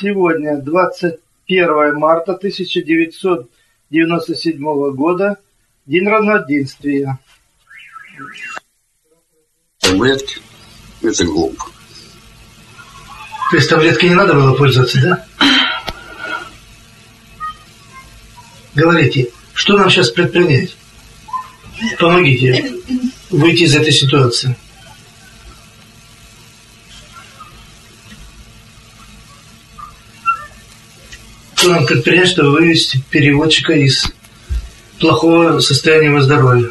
Сегодня 21 марта 1997 года, день равноденствия. Таблетки – это глупо. То есть таблетки не надо было пользоваться, да? Говорите, что нам сейчас предпринять? Помогите выйти из этой ситуации. Что нам предпринять, чтобы вывести переводчика из плохого состояния его здоровья?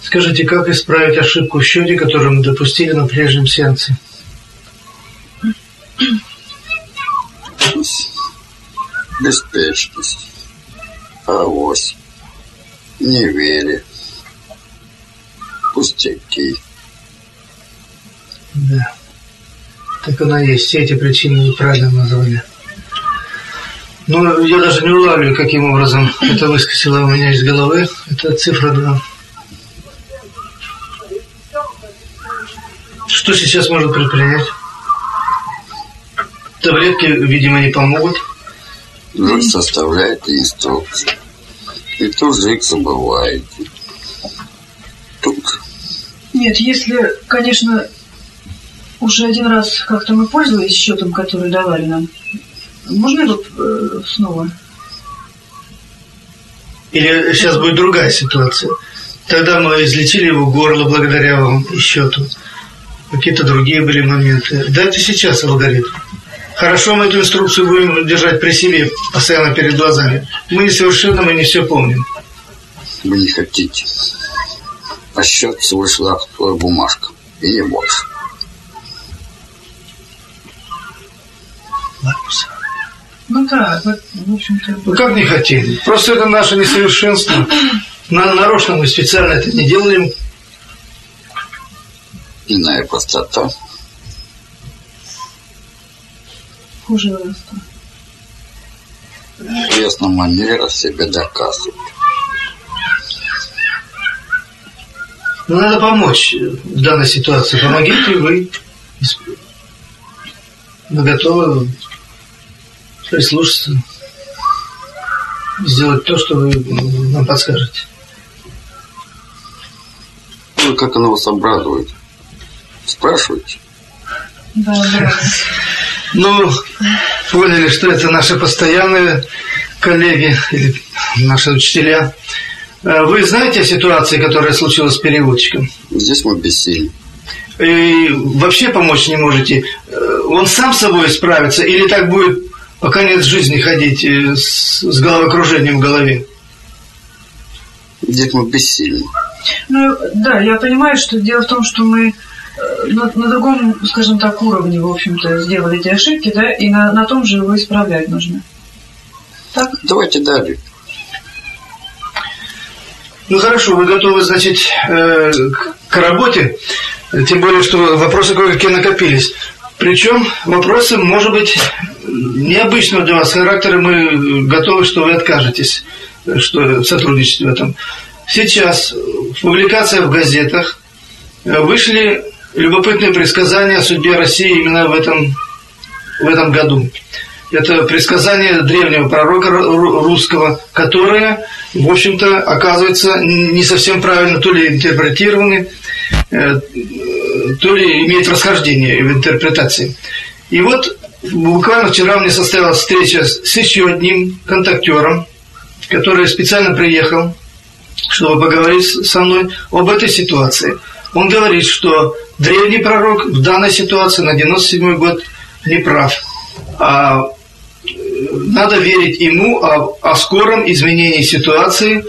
Скажите, как исправить ошибку в счете, которую мы допустили на прежнем сеансе? Беспечность, авось, неверие, пустяки. Да. Так оно и есть. Все эти причины неправильно назвали. Но я даже не улавливаю, каким образом это выскочило у меня из головы. Это цифра 2. Что сейчас можно предпринять? Таблетки, видимо, не помогут. Вы составляете инструкцию. И тут же их забываете. Тут Нет, если, конечно, уже один раз как-то мы пользовались счетом, который давали нам, можно его э, снова? Или сейчас будет другая ситуация. Тогда мы излечили его горло благодаря вам и счету. Какие-то другие были моменты. Дайте сейчас алгоритм. Хорошо, мы эту инструкцию будем держать при себе, постоянно перед глазами. Мы несовершенны, мы не все помним. вы не хотите. А счет всего лишь актовая бумажка. И не больше. Маркус. Ну да, вот, в общем-то. Ну как не хотели? Просто это наше несовершенство. На, нарочно мы специально это не делаем. Иная простота. Хуже роста. Ясно манера себе доказывает. Но Ну, надо помочь в данной ситуации. Помогите вы. Мы готовы прислушаться, сделать то, что вы нам подскажете. Ну, как оно вас обрадует? Спрашивайте. Да, да. Ну, поняли, что это наши постоянные коллеги или наши учителя. Э, Вы знаете о ситуации, которая случилась с переводчиком? Здесь мы бессильны. И вообще помочь не можете. Э, Он сам с собой справится или так будет по конец жизни ходить э, с, с головокружением в голове? Здесь мы бессильны. Ну, да, я понимаю, что дело в том, что мы э, на, на другом, скажем так, уровне, в общем-то, сделали эти ошибки, да, и на, на том же его исправлять нужно. Так? Давайте далее. Ну хорошо, вы готовы, значит, э, к- к работе, тем более, что вопросы кое-какие накопились. Причем вопросы, может быть, необычного для вас характера, мы готовы, что вы откажетесь, что сотрудничать в этом. Сейчас в публикациях в газетах вышли любопытные предсказания о судьбе России именно в этом, в этом году. Это предсказания древнего пророка ру- русского, которые, в общем-то, оказывается, не совсем правильно то ли интерпретированы, э, то ли имеют расхождение в интерпретации. И вот буквально вчера у меня состоялась встреча с еще одним контактером, который специально приехал, чтобы поговорить со мной об этой ситуации. Он говорит, что древний пророк в данной ситуации на 97 год не прав. А э, надо верить ему о, о скором изменении ситуации,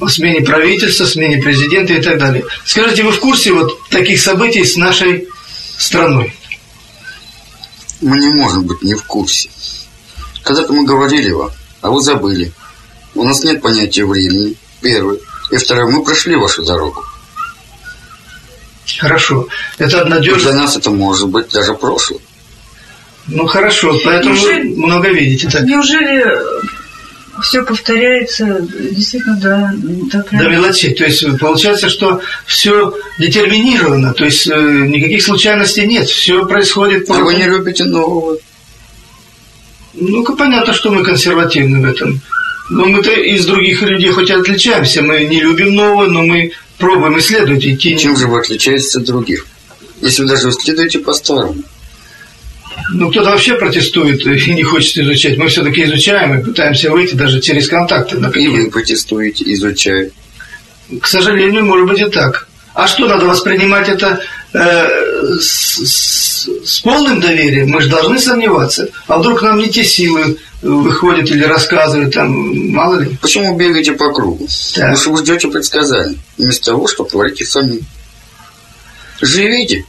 о смене правительства, смене президента и так далее. Скажите, вы в курсе вот таких событий с нашей страной? Мы не можем быть не в курсе. Когда-то мы говорили вам, а вы забыли. У нас нет понятия времени, первый. И второй, мы прошли вашу дорогу. Хорошо. Это И для нас это может быть даже прошлое. Ну хорошо, поэтому вы Неужели- много видите. Так. Неужели все повторяется, действительно, да. Да, до мелочей. То есть получается, что все детерминировано, то есть э, никаких случайностей нет, все происходит по... А вы не любите нового? Ну-ка, понятно, что мы консервативны в этом. Но мы-то из других людей хоть и отличаемся, мы не любим нового, но мы пробуем исследовать идти. Чем же вы отличаетесь от других? Если вы даже исследуете по-старому. Ну, кто-то вообще протестует и не хочет изучать. Мы все-таки изучаем и пытаемся выйти даже через контакты. На и вы протестуете, изучаете. К сожалению, может быть и так. А что, надо воспринимать это э, с, с, с полным доверием? Мы же должны сомневаться. А вдруг нам не те силы выходят или рассказывают, там, мало ли. Почему бегаете по кругу? Так. Потому что вы ждете предсказаний, вместо того, чтобы творить их сами. Живите.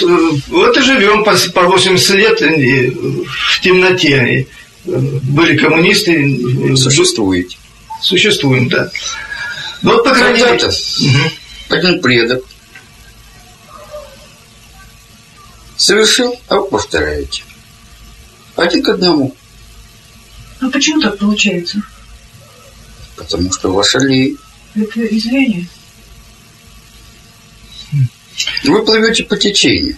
Ну, вот и живем по, по 80 лет в темноте. Были коммунисты. Существуете. Существуем, да. Ну, вот, по крайней мере... Угу. Один предок совершил, а вы повторяете. Один к одному. А почему так получается? Потому что ваша лень. Это извинение. Вы плывете по течению.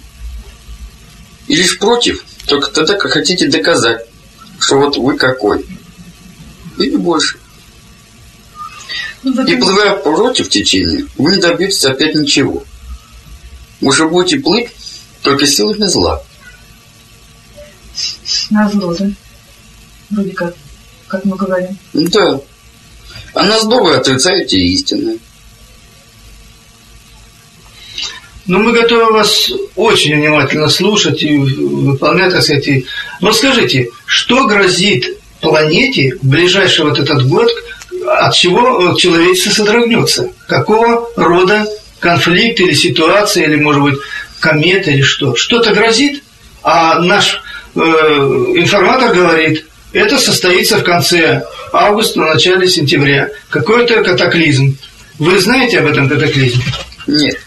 И лишь против, только тогда, как хотите доказать, что вот вы какой. И не больше. Ну, и плывя против течения, вы не добьетесь опять ничего. Вы же будете плыть только силами зла. На зло, да? Вроде как, как мы говорим. Да. А на зло вы отрицаете истинное. Ну, мы готовы вас очень внимательно слушать и выполнять, так сказать. Но скажите, что грозит планете в ближайший вот этот год, от чего человечество содрогнется? Какого рода конфликт или ситуация, или, может быть, комета или что? Что-то грозит, а наш э, информатор говорит, это состоится в конце августа, начале сентября. Какой-то катаклизм. Вы знаете об этом катаклизме? Нет.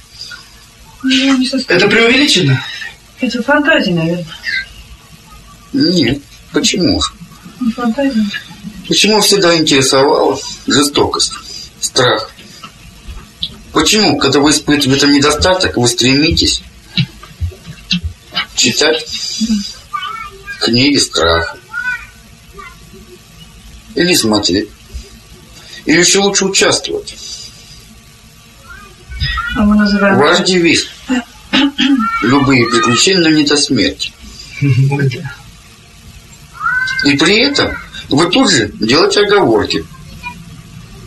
Ну, это преувеличено? Это фантазия, наверное. Нет. Почему же? Ну, фантазия. Почему всегда интересовала жестокость, страх? Почему, когда вы испытываете этом недостаток, вы стремитесь читать книги страха? Или смотреть? Или еще лучше участвовать? А мы называем... Ваш девиз. Любые приключения, но не до смерти. И при этом вы тут же делаете оговорки.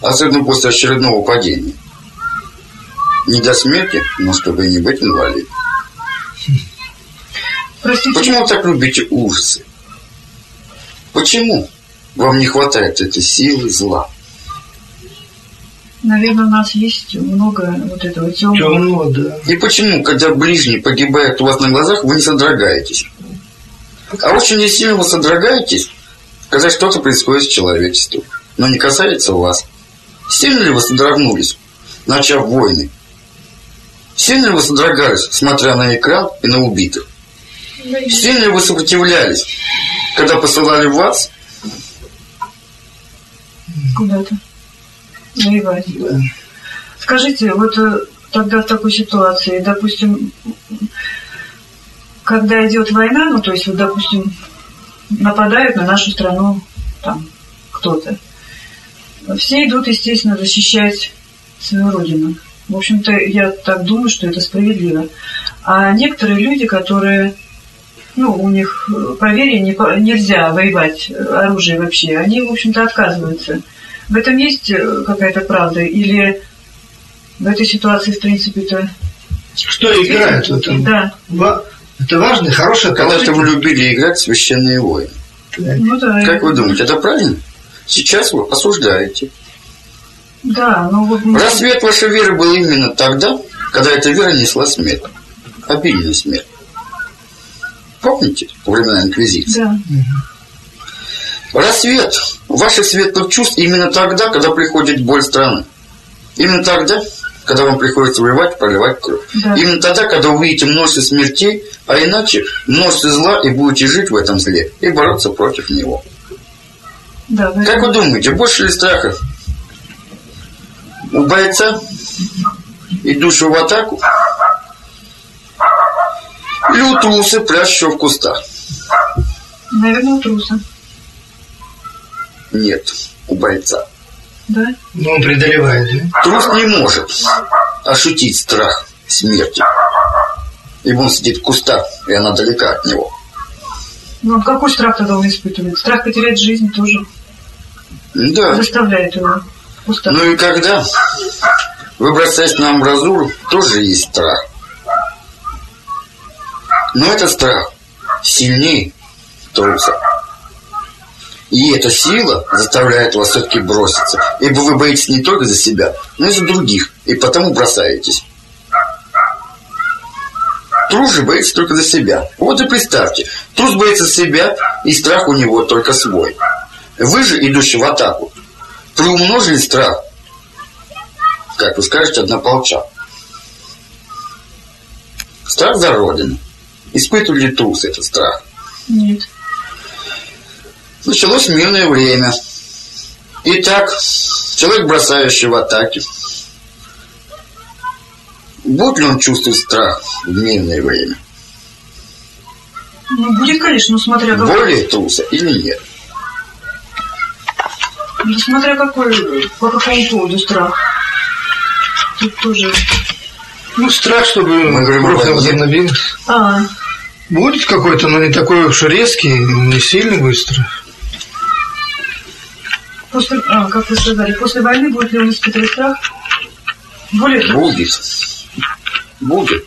Особенно после очередного падения. Не до смерти, но чтобы не быть инвалидом. Простите. Почему вы так любите ужасы? Почему вам не хватает этой силы зла? Наверное, у нас есть много вот этого темного. Темного, да. И почему, когда ближний погибает у вас на глазах, вы не содрогаетесь? А очень сильно вы содрогаетесь, когда что-то происходит с человечеством, но не касается вас. Сильно ли вы содрогнулись, начав войны? Сильно ли вы содрогались, смотря на экран и на убитых? Сильно ли вы сопротивлялись, когда посылали вас? Куда-то воевать. Да. Скажите, вот э, тогда в такой ситуации, допустим, когда идет война, ну то есть вот, допустим, нападают на нашу страну там кто-то, все идут, естественно, защищать свою родину. В общем-то, я так думаю, что это справедливо. А некоторые люди, которые, ну, у них по вере не, нельзя воевать оружие вообще, они, в общем-то, отказываются. В этом есть э, какая-то правда? Или в этой ситуации, в принципе-то... Что играет в этом? Да. Это важно, хорошее Когда-то вы любили играть в священные войны. Ну, да, как вы думаете, это правильно? Сейчас вы осуждаете. Да, но вот... Рассвет вашей веры был именно тогда, когда эта вера несла смерть. Обильную смерть. Помните? Во времена Инквизиции. Да. Рассвет ваших светлых чувств именно тогда, когда приходит боль страны. Именно тогда, когда вам приходится воевать, проливать кровь. Да. Именно тогда, когда увидите множество смертей, а иначе множество зла, и будете жить в этом зле, и бороться против него. Да, вы- Как вы думаете, больше ли страха у бойца, идущего в атаку, или у труса, прячущего в кустах? Наверное, у труса. Нет, у бойца. Да? Ну, он преодолевает, да? Трус не может ощутить страх смерти. Ибо он сидит в кустах, и она далека от него. Ну, а какой страх тогда он испытывает? Страх потерять жизнь тоже Да. заставляет его устать. Ну и когда вы бросаетесь на амбразуру, тоже есть страх. Но этот страх сильнее труса. И эта сила заставляет вас все-таки броситься. Ибо вы боитесь не только за себя, но и за других. И потому бросаетесь. Трус же боится только за себя. Вот и представьте, трус боится себя, и страх у него только свой. Вы же, идущий в атаку, приумножили страх. Как вы скажете, однополчан. Страх за Родину. Испытывали ли трус этот страх? Нет. Началось мирное время. Итак, человек, бросающий в атаки, будет ли он чувствовать страх в мирное время? Ну, будет, конечно, но смотря какой. Более труса или нет? Ну, смотря какой, по какому поводу страх. Тут тоже... Ну, страх, чтобы Мы говорим войне. возобновилась. А, Будет какой-то, но не такой уж резкий, не сильно быстро. После... А, как вы сказали, после войны будет ли он испытывать страх? Более Будет. Будет.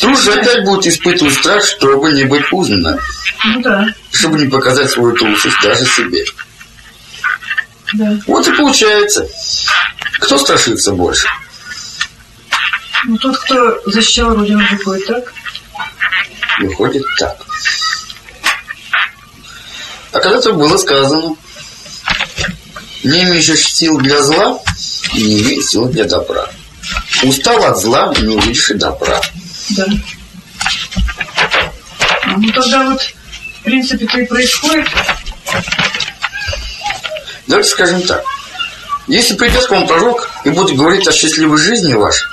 Трус же опять будет испытывать страх, чтобы не быть узнанным, ну да, чтобы не показать свою трусость даже себе. да. Вот и получается, кто страшится больше? Ну, тот, кто защищал Родину, выходит так. Выходит так. А когда-то было сказано, не имеешь сил для зла, не имеешь сил для добра. Устал от зла, не увидишь и добра. Да. Ну, тогда вот, в принципе, то и происходит. Давайте скажем так. Если придет к вам пророк и будет говорить о счастливой жизни вашей,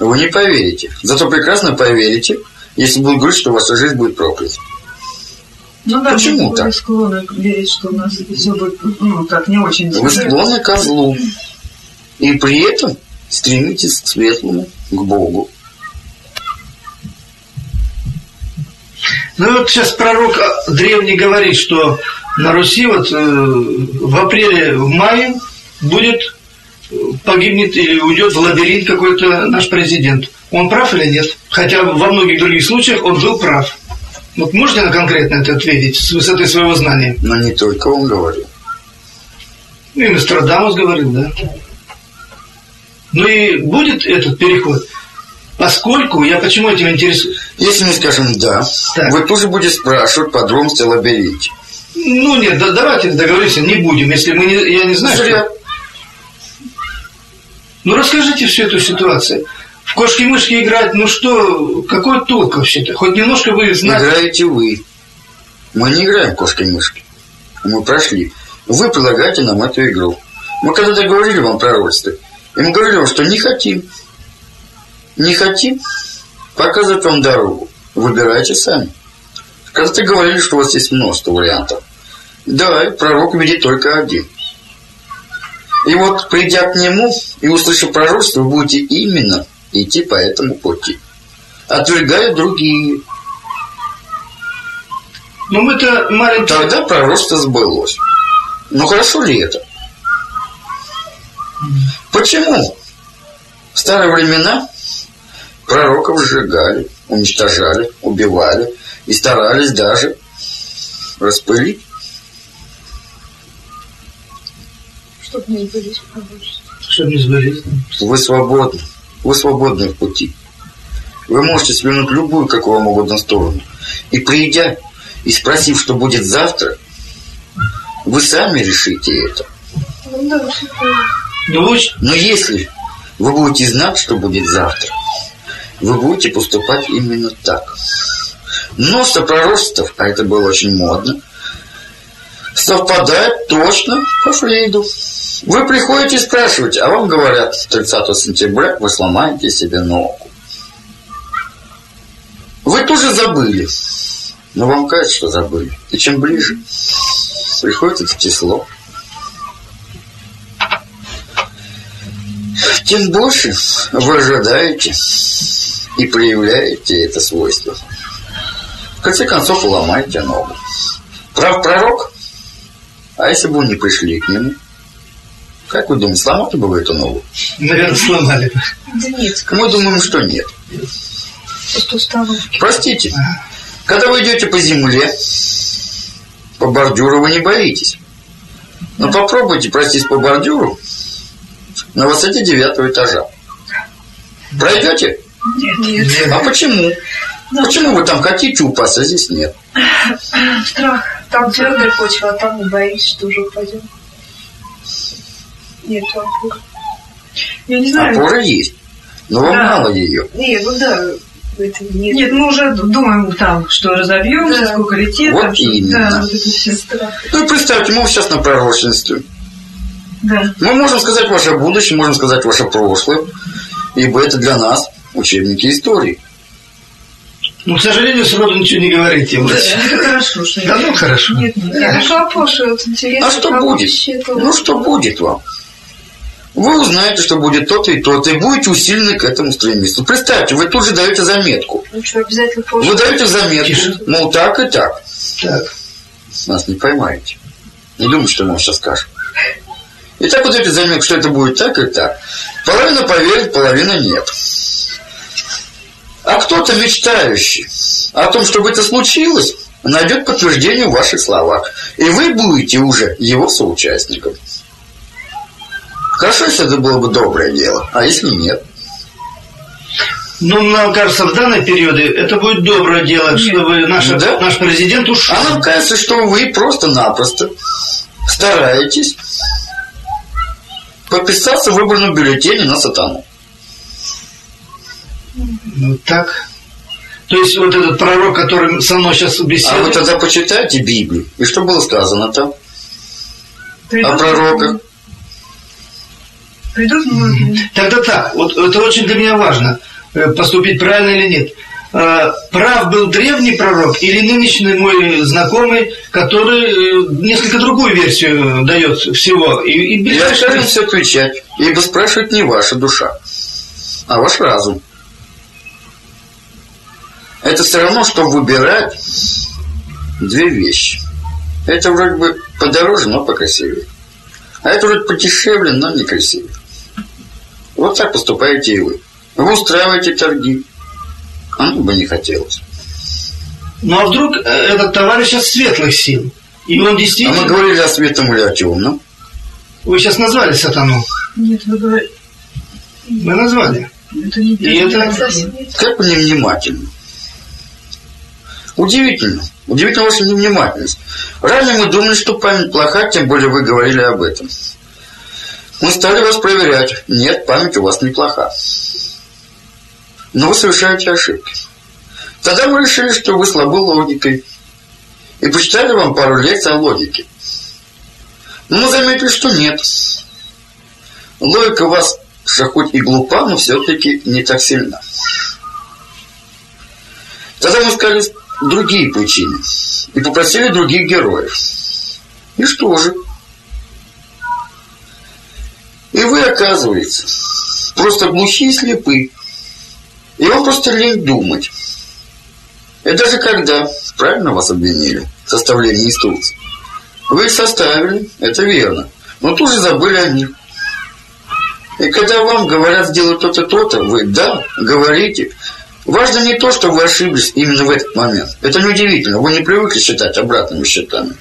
вы не поверите. Зато прекрасно поверите, если будет говорить, что ваша жизнь будет проклята. Ну да, Почему мы так? склонны верить, что у нас все будет, ну, так, не очень. Вы склонны ко злу. И при этом стремитесь к светлому, к Богу. Ну вот сейчас пророк древний говорит, что на Руси вот э, в апреле, в мае будет э, погибнет или уйдет в лабиринт какой-то наш президент. Он прав или нет? Хотя во многих других случаях он был прав. Вот можете на конкретно это ответить с высоты своего знания? Но не только он говорил. Ну и Нострадамус говорил, да. Ну и будет этот переход. Поскольку, я почему этим интересуюсь? Если мы скажем «да», Так. вы тоже будете спрашивать подробности о лабиринте. Ну нет, да, давайте договоримся, не будем, если мы не, я не знаю. Зря. что- Ну расскажите всю эту ситуацию. В кошки-мышки играть, ну что, какой толк вообще-то? Хоть немножко вы знаете. Играете вы. Мы не играем в кошки-мышки. Мы прошли. Вы предлагаете нам эту игру. Мы когда-то говорили вам пророчество. И мы говорили вам, что не хотим. Не хотим показывать вам дорогу. Выбирайте сами. Когда-то говорили, что у вас есть множество вариантов. Да, пророк видит только один. И вот, придя к нему и услышав пророчество, вы будете именно идти по этому пути. Отвергая другие. Ну мы-то маленькие... Тогда пророчество сбылось. Ну хорошо ли это? Почему? В старые времена пророков сжигали, уничтожали, убивали и старались даже распылить. Чтобы не сбылись пророчества. Чтобы не сбылись. Вы свободны. Вы свободны в пути. Вы можете свернуть любую, какую вам угодно сторону. И придя и спросив, что будет завтра, вы сами решите это. Ну Но если вы будете знать, что будет завтра, вы будете поступать именно так. Множество пророчеств, а это было очень модно, совпадает точно по Фрейду. Вы приходите и спрашиваете, а вам говорят, 30 сентября вы сломаете себе ногу. Вы тоже забыли, но вам кажется, что забыли. И чем ближе приходит это число, тем больше вы ожидаете и проявляете это свойство. В конце концов, ломаете ногу. Прав пророк? А если бы вы не пришли к нему? Как вы думаете, сломали бы вы эту ногу? наверное, сломали. Да нет, Мы думаем, что нет. просто установки. Простите, когда вы идете по земле, по бордюру вы не боитесь. Но попробуйте пройтись по бордюру на высоте девятого этажа. Пройдете? Нет. А почему? Почему вы там хотите упасть, а здесь нет? Страх. Там твердая почва, а там мы боимся, что уже упадем. Нет опор. Я не знаю. Опора есть, но вам Да. мало ее. Нет, ну да, нет. Нет, мы уже думаем там, что разобьемся, Да. сколько летит. Вот там, что- именно. Да, вот это все. страх. Ну, представьте, мы сейчас на пророчестве. Да. Мы можем сказать ваше будущее, можем сказать ваше прошлое, ибо это для нас учебники истории. Ну, к сожалению, сроду ничего не говорите. Вот. Это хорошо, что Да ну хорошо. Нет, нет. Нет, ну интересно. А что будет? Ну, что будет вам? Вы узнаете, что будет то-то и то-то, и будете усилены к этому стремиться. Представьте, вы тут же даете заметку. Ну что, обязательно позже. Вы даете заметку, Тише. мол, так и так. Так. Нас не поймаете. Не думайте, что мы вам сейчас скажем. И так вот даете заметку, что это будет так и так. Половина поверит, половина нет. А кто-то мечтающий о том, чтобы это случилось, найдет подтверждение в ваших словах. И вы будете уже его соучастником. Хорошо, если это было бы доброе дело, а если нет? Ну, нам кажется, в данный период это будет доброе дело, чтобы наш, Да. наш президент ушел. А нам кажется, что вы просто-напросто стараетесь подписаться в выборном бюллетене на сатану. Ну, так. То есть, вот этот пророк, который со мной сейчас А вы беседует, тогда почитайте Библию. И что было сказано там? О пророках. Придут многие. тогда так. Вот это очень для меня важно, э, поступить правильно или нет. Э, Прав был древний пророк или нынешний мой знакомый, который э, несколько другую версию дает всего. И, и без Я всякой- отказываюсь отвечать, ибо спрашивает не ваша душа, а ваш разум. Это все равно, что выбирать две вещи. Это вроде бы подороже, но покрасивее. А это вроде подешевле, но некрасивее. Вот так поступаете и вы. Вы устраиваете торги. А мне бы не хотелось. Ну а вдруг э, этот товарищ от светлых сил? И он А мы действительно... говорили о светлом или о темном. Вы сейчас назвали сатану. Нет, вы говорите, Мы назвали. это не И это... Как вы невнимательны. Удивительно. Удивительно ваша невнимательность. Ранее мы думали, что память плоха, тем более вы говорили об этом. Мы стали вас проверять. Нет, память у вас неплоха. Но вы совершаете ошибки. Тогда мы решили, что вы слабы логикой. И почитали вам пару лекций о логике. Но мы заметили, что нет. Логика у вас хоть и глупа, но все-таки не так сильна. Тогда мы искали другие причины и попросили других героев. И что же? И вы, оказывается, просто глухие и слепы. И вам просто лень думать. И даже когда правильно вас обвинили в составлении инструкций, вы их составили, это верно, но тут же забыли о них. И когда вам говорят сделать то-то, то-то, вы да, говорите. Важно не то, что вы ошиблись именно в этот момент. Это неудивительно. Вы не привыкли считать обратными счетами.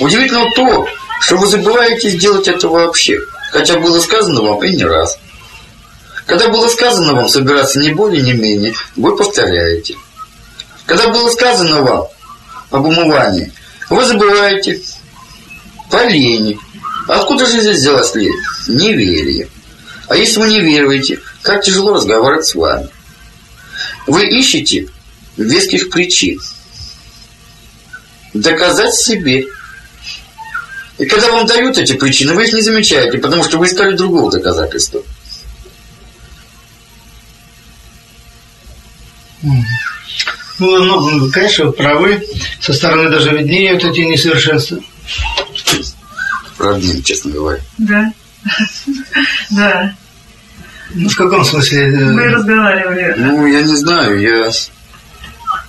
Удивительно то, что вы забываете сделать это вообще. Хотя было сказано вам и не раз. Когда было сказано вам собираться не более, не менее, вы повторяете. Когда было сказано вам об умывании, вы забываете по лени. Откуда же здесь взялась лень? Неверие. А если вы не веруете, как тяжело разговаривать с вами. Вы ищете веских причин. Доказать себе. И когда вам дают эти причины, вы их не замечаете, потому что вы искали другого доказательства. Ну, ну, конечно, вы правы. Со стороны даже виднее вот эти несовершенства. Правдивее, честно говоря. Да. Да. Ну, в каком смысле? э, Мы разговаривали. Ну, я не знаю, я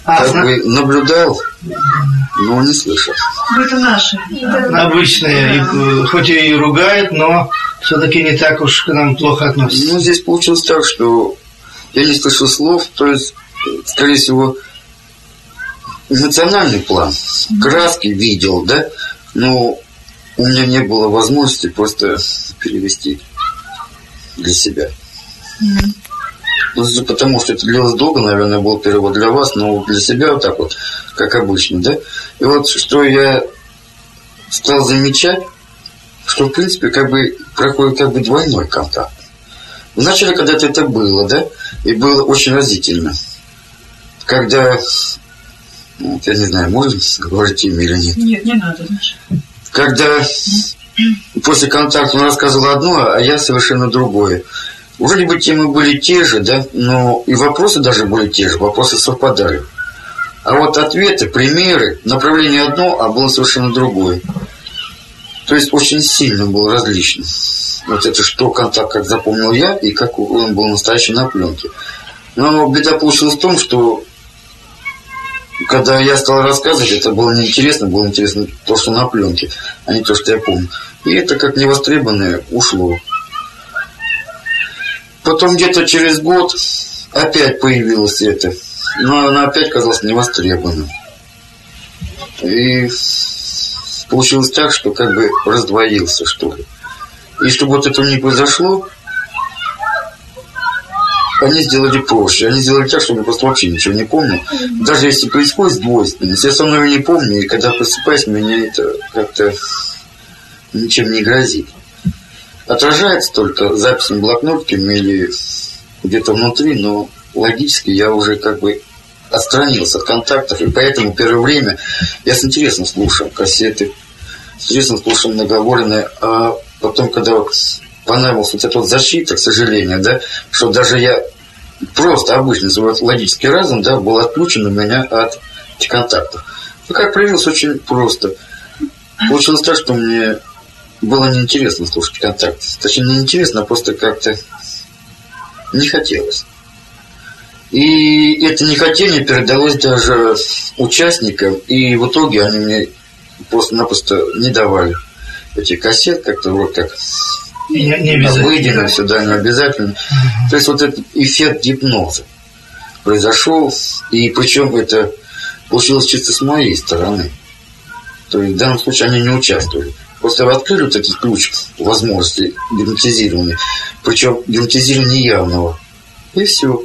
А, как бы наблюдал, но не слышал. Ну, Это наши. да. обычные, и, э, хоть и ругают, но все-таки не так уж к нам плохо относятся. Ну, здесь получилось так, что я не слышал слов, то есть, скорее всего, эмоциональный план. Краски видел, да, но у меня не было возможности просто перевести для себя. Ну, это потому что это длилось долго, наверное, был перевод для вас, но для себя вот так вот, как обычно, да. И вот что я стал замечать, что, в принципе, как бы проходит как бы двойной контакт. Вначале когда-то это было, да, и было очень разительно. Когда, ну, вот я не знаю, можно говорить имя или нет, Нет, не надо, значит. когда после контакта он рассказывал одно, а я совершенно другое. Вроде бы темы были те же, да, но и вопросы даже были те же, вопросы совпадали. А вот ответы, примеры, направление одно, а было совершенно другое. То есть очень сильно было различно. Вот это что контакт, как запомнил я, и как он был настоящий на пленке. Но беда получилась в том, что когда я стал рассказывать, это было неинтересно, было интересно то, что на пленке, а не то, что я помню. И это как невостребованное ушло. Потом где-то через год опять появилось это. Но она опять казалась невостребованным. И получилось так, что как бы раздвоился, что ли. И чтобы вот этого не произошло, они сделали проще. Они сделали так, чтобы я просто вообще ничего не помню. Даже если происходит двойственность, я со мной не помню, и когда просыпаюсь, мне это как-то ничем не грозит. Отражается только записями блокнотками или где-то внутри, но логически я уже как бы отстранился от контактов, и поэтому первое время я с интересом слушал кассеты, с интересом слушал наговоренное, а потом, когда вот понравилась вот эта вот защита, к сожалению, да, что даже я просто обычный свой логический разум, да, был отключен у меня от этих контактов. Ну, как проявилось, очень просто. Получилось так, что мне было неинтересно слушать контакт. Точнее, не интересно, а просто как-то не хотелось. И это нехотение передалось даже участникам, и в итоге они мне просто-напросто не давали эти кассет, как-то вот как Не, не обязательно. обыденно, все, да, не обязательно. То есть вот этот эффект гипноза произошел, и причем это получилось чисто с моей стороны. То есть в данном случае они не участвовали. Просто открыли этот ключ возможности гипнотизирования, причем гипнотизирования явного. И все.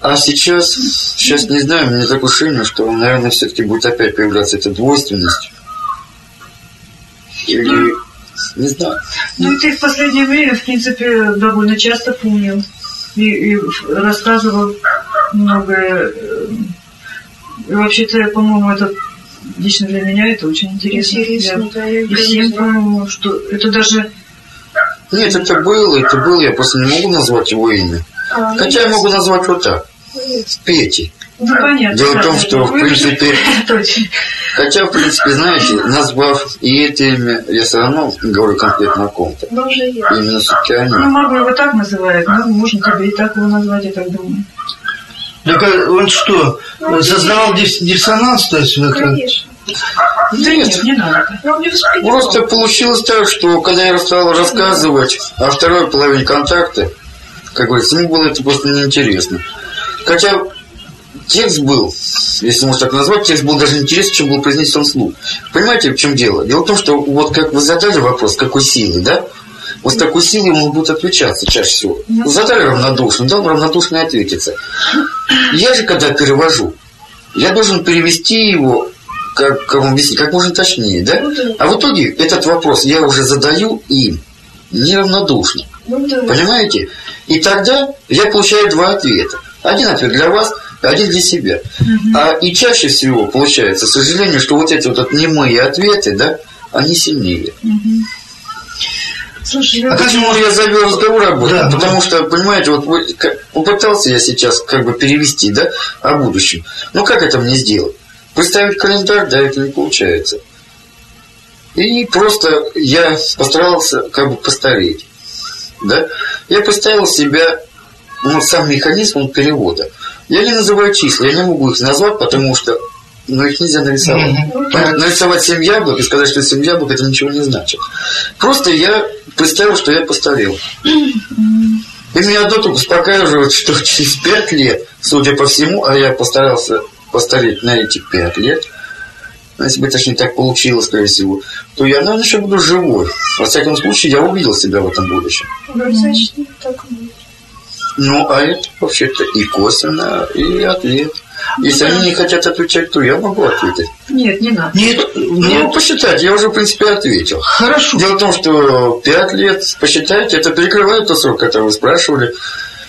А сейчас, сейчас не знаю, у меня такое ощущение, что, наверное, все-таки будет опять появляться эта двойственность. Или, не знаю. Ну, ты в последнее время, в принципе, довольно часто помнил. И, и рассказывал многое. э, И вообще-то, по-моему, это лично для меня это очень интересно. Интересно, Я- да, я И всем, по-моему, что это даже... Нет, это было, это было, я просто не могу назвать его имя. А, Хотя я могу назвать вот так. Пети. Ну, понятно. Дело в том, что, в принципе. Хотя, в принципе, знаете, назвав и это имя, я все равно говорю конкретно о ком-то. ну. Именно все-таки они. Ну, могу его так называть, ну, можно тебе и так его назвать, я так думаю. Так а он что, создавал дис- диссонанс, то есть вот это? Конечно. Да Нет. не надо. Просто получилось так, что когда я стал рассказывать о второй половине контакта, как говорится, ему было это просто неинтересно. Хотя текст был, если можно так назвать, текст был даже интереснее, чем был произнесен вслух. Понимаете, в чем дело? Дело в том, что вот как вы задали вопрос, какой силы, да? Вот силой он будет отвечаться чаще всего. Задали равнодушно, да, он равнодушно и ответится. Я же, когда перевожу, я должен перевести его как, как объяснить, как можно точнее, да? Ну. А в итоге этот вопрос я уже задаю им неравнодушно. Ну. Понимаете? И тогда я получаю два ответа. Один ответ для вас, один для себя. А и чаще всего получается, к сожалению, что вот эти вот немые ответы, да, они сильнее. Слушай, А можно я завел разговор об этом? Да, Потому что, понимаете, вот вы- как- попытался я сейчас как бы перевести, да, о будущем. Ну как это мне сделать? Представить календарь, да, это не получается. И просто я постарался как бы постареть. Да? Я поставил себя, ну, сам механизм перевода. Я не называю числа, я не могу их назвать, потому что ну, их нельзя нарисовать. Нарисовать 7 яблок и сказать, что 7 яблок это ничего не значит. Просто я представил, что я постарел. И меня доктор успокаивает, что через 5 лет, судя по всему, а я постарался постареть на эти 5 лет, ну, если бы точнее так получилось, скорее всего, то я, наверное, еще буду живой. Во всяком случае, я увидел себя в этом будущем. Ну, значит, не так будет. Ну, а это вообще-то и косвенно, и ответ. Если они не хотят отвечать, то я могу ответить. Нет, не надо. Нет, Ну, нет, посчитайте, я уже, в принципе, ответил. хорошо. Дело в том, что 5 лет, посчитайте, это перекрывает тот срок, который вы спрашивали.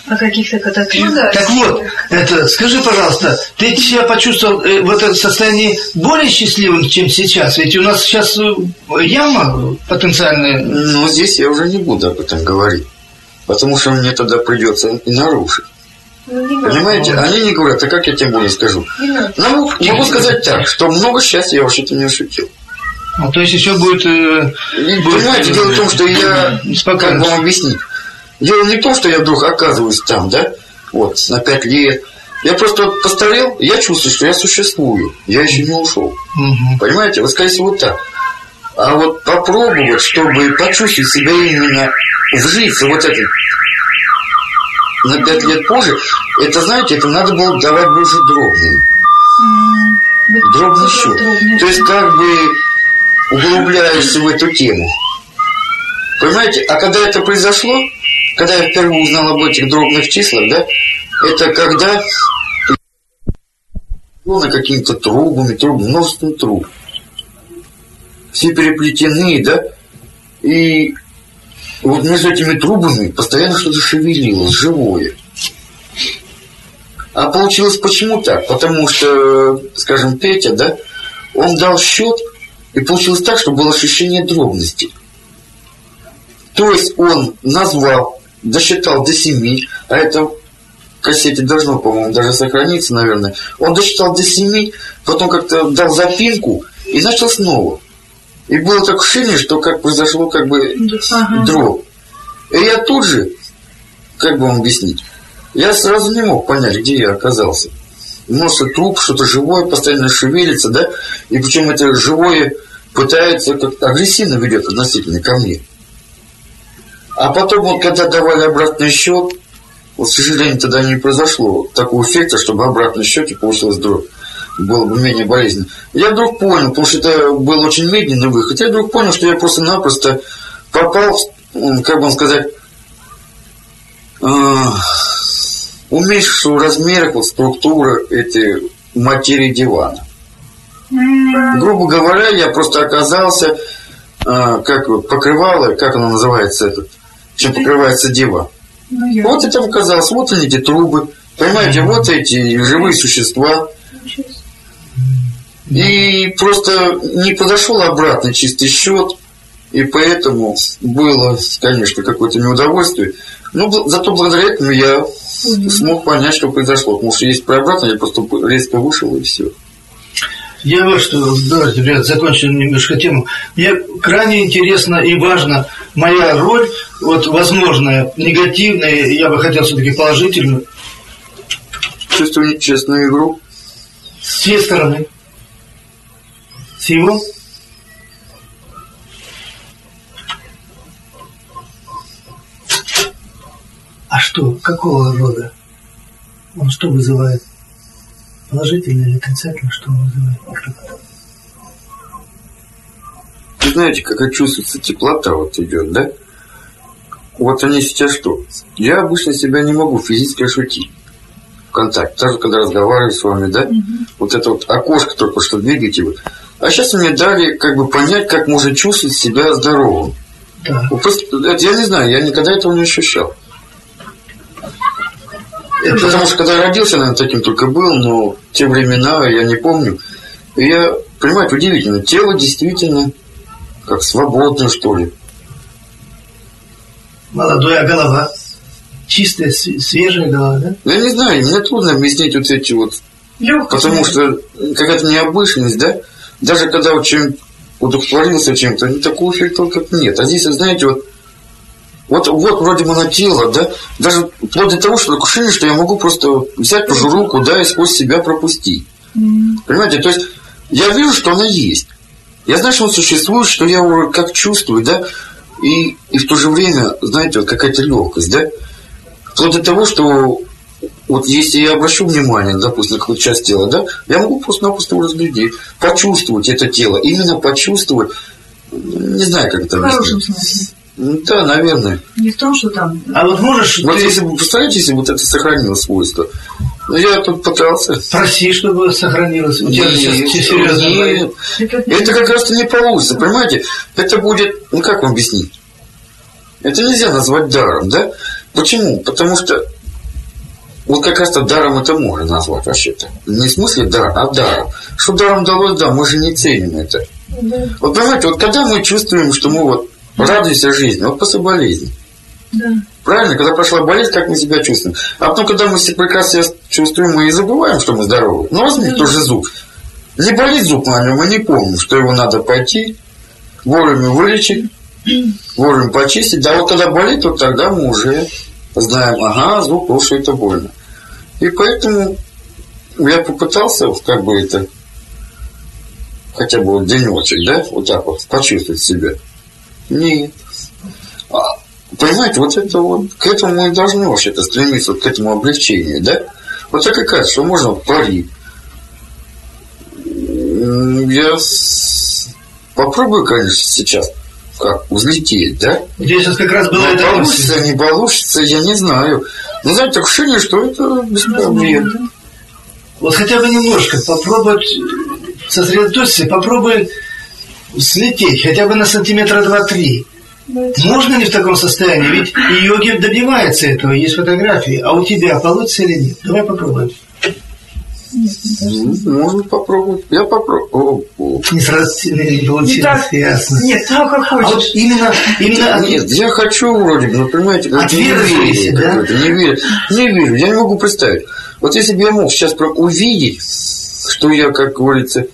О каких-то Ну катаклизмах. Так вот, это, скажи, пожалуйста, ты себя почувствовал э, в этом состоянии более счастливым, чем сейчас? Ведь у нас сейчас э, яма потенциальная. Но здесь я уже не буду об этом говорить. Потому что мне тогда придется и нарушить. Ну. Понимаете? Они не говорят, а как я тем более скажу? Не надо. Ну, могу сказать так, что много счастья я вообще-то не ощутил. Ну, то есть еще будет... э, И, будет, понимаете, э, дело в том, что я, как спокойно. вам объяснить, дело не в том, что я вдруг оказываюсь там, да, вот, на пять лет. Я просто вот постарел, я чувствую, что я существую, я еще не ушел. Мгм. Понимаете, вот скорее всего так. А вот попробовать, чтобы почувствовать себя именно вжиться вот это на пять лет позже, это, знаете, это надо было давать бы уже дробным. Вот Дробный счет. дробный То есть как бы углубляешься в эту тему. Понимаете? А когда это произошло, когда я впервые узнал об этих дробных числах, да, это когда на какими-то трубами, труб, множеством труб. Все переплетены, да, и вот между этими трубами постоянно что-то шевелилось, живое. А получилось почему так? Потому что, скажем, Петя, да, он дал счет, и получилось так, что было ощущение дробности. То есть он назвал, досчитал до семи, а это кассете должно, по-моему, даже сохраниться, наверное. Он досчитал до семи, потом как-то дал запинку и начал снова. И было такое ощущение, что как произошло как бы Ага. дробь. И я тут же, как бы вам объяснить, я сразу не мог понять, где я оказался. Множество труп, что-то живое постоянно шевелится, да, и причем это живое пытается как-то агрессивно ведет относительно ко мне. А потом вот, когда давали обратный счет, вот, к сожалению, тогда не произошло такого эффекта, чтобы обратный счет и получилось дробь. Было бы менее болезненно. Я вдруг понял, потому что это был очень медленный выход, я вдруг понял, что я просто-напросто попал, как бы сказать, э, уменьшившую в размерах вот структуры этой материи дивана. Грубо говоря, я просто оказался, э, как покрывало, как оно называется, этот, чем покрывается диван. Ну, я. Вот это оказалось, вот они эти трубы, понимаете, вот эти живые существа. И просто не подошел обратно чистый счет, и поэтому было, конечно, какое-то неудовольствие. Но бл- зато благодаря этому я смог понять, что произошло. Потому что есть про обратно, я просто резко вышел и все. Я вот что, давайте, ребят, закончим немножко тему. Мне крайне интересно и важно моя роль, вот возможная, негативная, я бы хотел все-таки положительную, Чувствую нечестную игру. с чьей стороны? С его? А что, какого рода? Он что вызывает? Положительно или отрицательно, что он вызывает? Вы знаете, какая чувствуется теплота вот идет, да? Вот они сейчас что? Я обычно себя не могу физически ощутить. В контакте. Даже когда разговариваю с вами, да? Вот это вот окошко только что двигаете, вот, А сейчас мне дали как бы понять, как можно чувствовать себя здоровым. Да. Вот просто, я не знаю, я никогда этого не ощущал. Это- Потому что когда я родился, наверное, таким только был, но те времена я не помню. И я, понимаете, удивительно, тело действительно как свободное, что ли. Молодая голова. Чистая, св- свежая голова, да? Я не знаю, мне трудно объяснить вот эти вот Легкость. Потому что какая-то необычность, да? Даже когда вот чем удовлетворился чем-то, ни такого эффекта как нет. А здесь, знаете, вот вот, вот вроде бы на тело, да? Даже вплоть до того, что ощущение, что я могу просто взять ту руку, да, и сквозь себя пропустить. М, Понимаете? То есть я вижу, что она есть. Я знаю, что он существует, что я его как чувствую, да? И, и в то же время, знаете, вот какая-то легкость, да? Вплоть до того, что вот если я обращу внимание, допустим, на какую-то часть тела, да, я могу просто-напросто его разглядеть, почувствовать это тело, именно почувствовать, не знаю, как это В хорошем объяснить. смысле. Да, наверное. Не в том, что там... А вот можешь Вот ты если бы, представляете, если бы вот это сохранило свойство. Ну, я тут пытался. проси, чтобы сохранилось? У тебя же сейчас Нет, серьезно. нет. Это, Это как раз-то не получится, понимаете? Это будет, ну как вам объяснить? Это нельзя назвать даром, да? Почему? Потому что вот как раз-то даром это можно назвать вообще-то. Не в смысле дар, а даром. Что даром далось, да, мы же не ценим это. Вот понимаете, вот когда мы чувствуем, что мы вот радуемся жизни, вот после болезни. Да. Правильно? Когда прошла болезнь, как мы себя чувствуем. А потом, когда мы себя прекрасно себя чувствуем, мы и забываем, что мы здоровы. Ну, возьми тот же зуб. Не болит зуб на нем, мы не помним, что его надо пойти, вовремя вылечить, вовремя почистить. Да вот когда болит, вот тогда мы уже знаем, ага, потому что это больно. И поэтому я попытался, как бы это, хотя бы вот денечек, да, вот так вот, почувствовать себя. Нет. А, Понимаете, вот это вот, к этому мы и должны вообще-то стремиться, вот к этому облегчению, да? Вот так и кажется, что можно парить. М, Я попробую, конечно, сейчас как взлететь, да? Здесь вот как раз была Но эта получится, мысль. не получится, я не знаю. Но знаете, такое ощущение, что это без проблем. Вот хотя бы немножко попробовать сосредоточиться, попробуй слететь хотя бы на сантиметра два-три. Можно ли в таком состоянии? Ведь йоги добивается этого, есть фотографии. А у тебя получится или нет? Давай попробуем. Можно попробовать. Я попробую. Не сразу не Не получилось, так. ясно. Нет, так как А вот хочешь. именно, именно Нет, я хочу вроде бы, но понимаете, как веры зависит, да? не верю. Не верю, я не могу представить. Вот если бы я мог сейчас прям увидеть, что я, как говорится,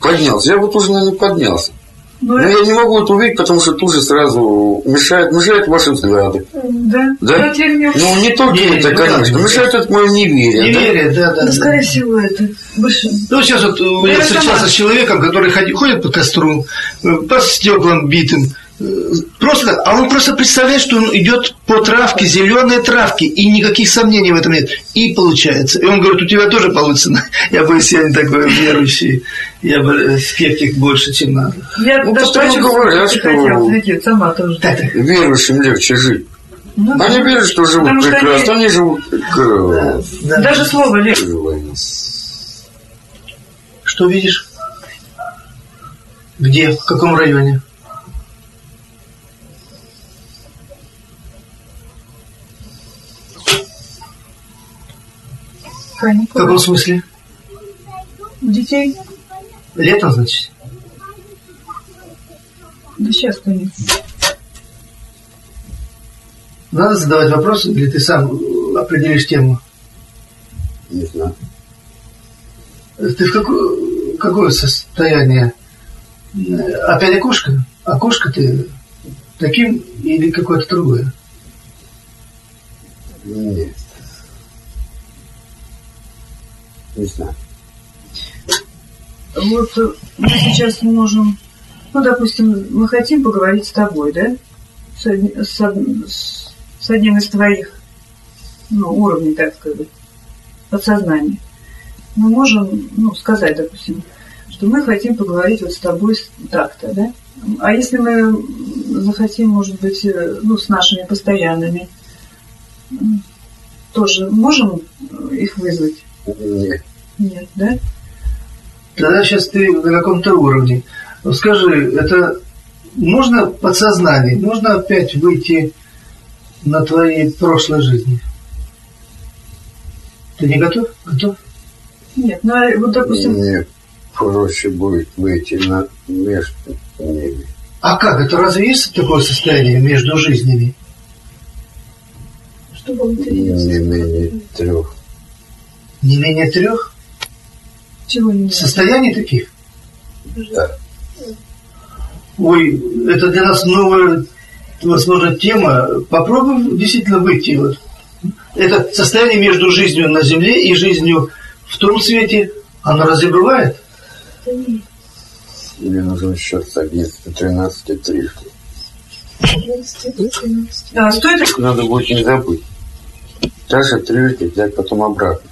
поднялся, я бы тоже, наверное, поднялся. Ну, Но я не могу это увидеть, потому что тут же сразу мешает, мешает ваши взгляды. да. Да? Я теперь не- Ну, не только Не, это, ну, конечно, да. мешает это мое неверие. да? неверие, да, да. Ну, да. скорее всего, это больше... Ну, сейчас вот я Я встречался сама. с человеком, который ходи- ходит по костру, э, по стеклам битым. Просто, так. а он просто представляет, что он идет по травке, зеленые травки, и никаких сомнений в этом нет. И получается. И он говорит, у тебя тоже получится. Я боюсь, я не такой верующий. Я бы э, скептик больше, чем надо. Я Ну, даже почувствовала, говорят, что что- хотела зайти, сама тоже. Так, так. Верующим легче жить. Ну, да. Они верят, что живут Потому что прекрасно, они- они живут э, Да. Даже слово легче. Что видишь? Где? В каком районе? В Каникулы. каком смысле? У детей? Летом, значит? Да сейчас каникулы. Надо задавать вопросы, или ты сам определишь тему? Не знаю. Ты в какое, какое состояние? Опять окошко? Окошко ты таким или какое-то другое? Нет. Не знаю. Вот э, мы сейчас можем... Ну, допустим, мы хотим поговорить с тобой, да? С, с с- с одним из твоих ну, уровней, так сказать, подсознания. Мы можем ну, сказать, допустим, что мы хотим поговорить вот с тобой так-то, да? А если мы захотим, может быть, э, ну, с нашими постоянными, тоже можем их вызвать? Нет. Нет, да? Тогда сейчас ты на каком-то уровне. Ну, Скажи, это можно подсознание, можно опять выйти на твоей прошлой жизни? Ты не готов? Готов? Нет, ну а вот допустим, Мне проще будет выйти на между ними. А как? Это разве есть такое состояние между жизнями? Что было Не интересно? менее трех. Не менее трех чего не состояний таких? Да. Ой, это для нас новая, возможно, тема. Попробуй действительно выйти. Вот. Это состояние между жизнью на Земле и жизнью в том свете, оно разве бывает? Да нет, Мне нужен счет с 11 до 13 трижды. 11, 13. А, стоит Надо будет не забыть. Даже трижды взять потом обратно.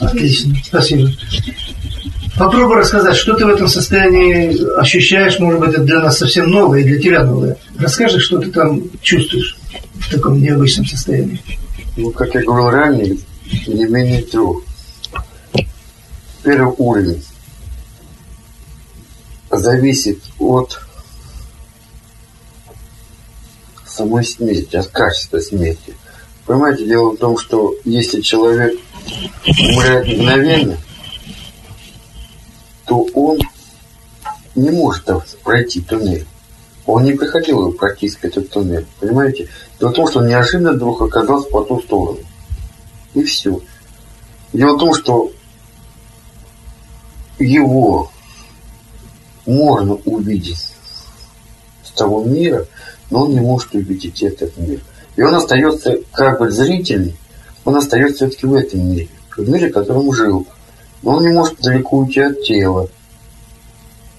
Отлично, спасибо. Попробуй рассказать, что ты в этом состоянии ощущаешь, может быть, это для нас совсем новое и для тебя новое. Расскажи, что ты там чувствуешь в таком необычном состоянии. Ну, как я говорил ранее, не менее трех. Первый уровень зависит от самой смерти, от качества смерти. Понимаете, дело в том, что если человек умирает мгновенно, то он не может пройти туннель. Он не приходил практически этот туннель. Понимаете? Дело в том, что он неожиданно вдруг оказался по ту сторону. И все. Дело в том, что его можно увидеть с того мира, но он не может увидеть этот мир. И он остается как бы зрительный, он остается все-таки в этом мире, в мире, в котором жил. Но он не может далеко уйти от тела.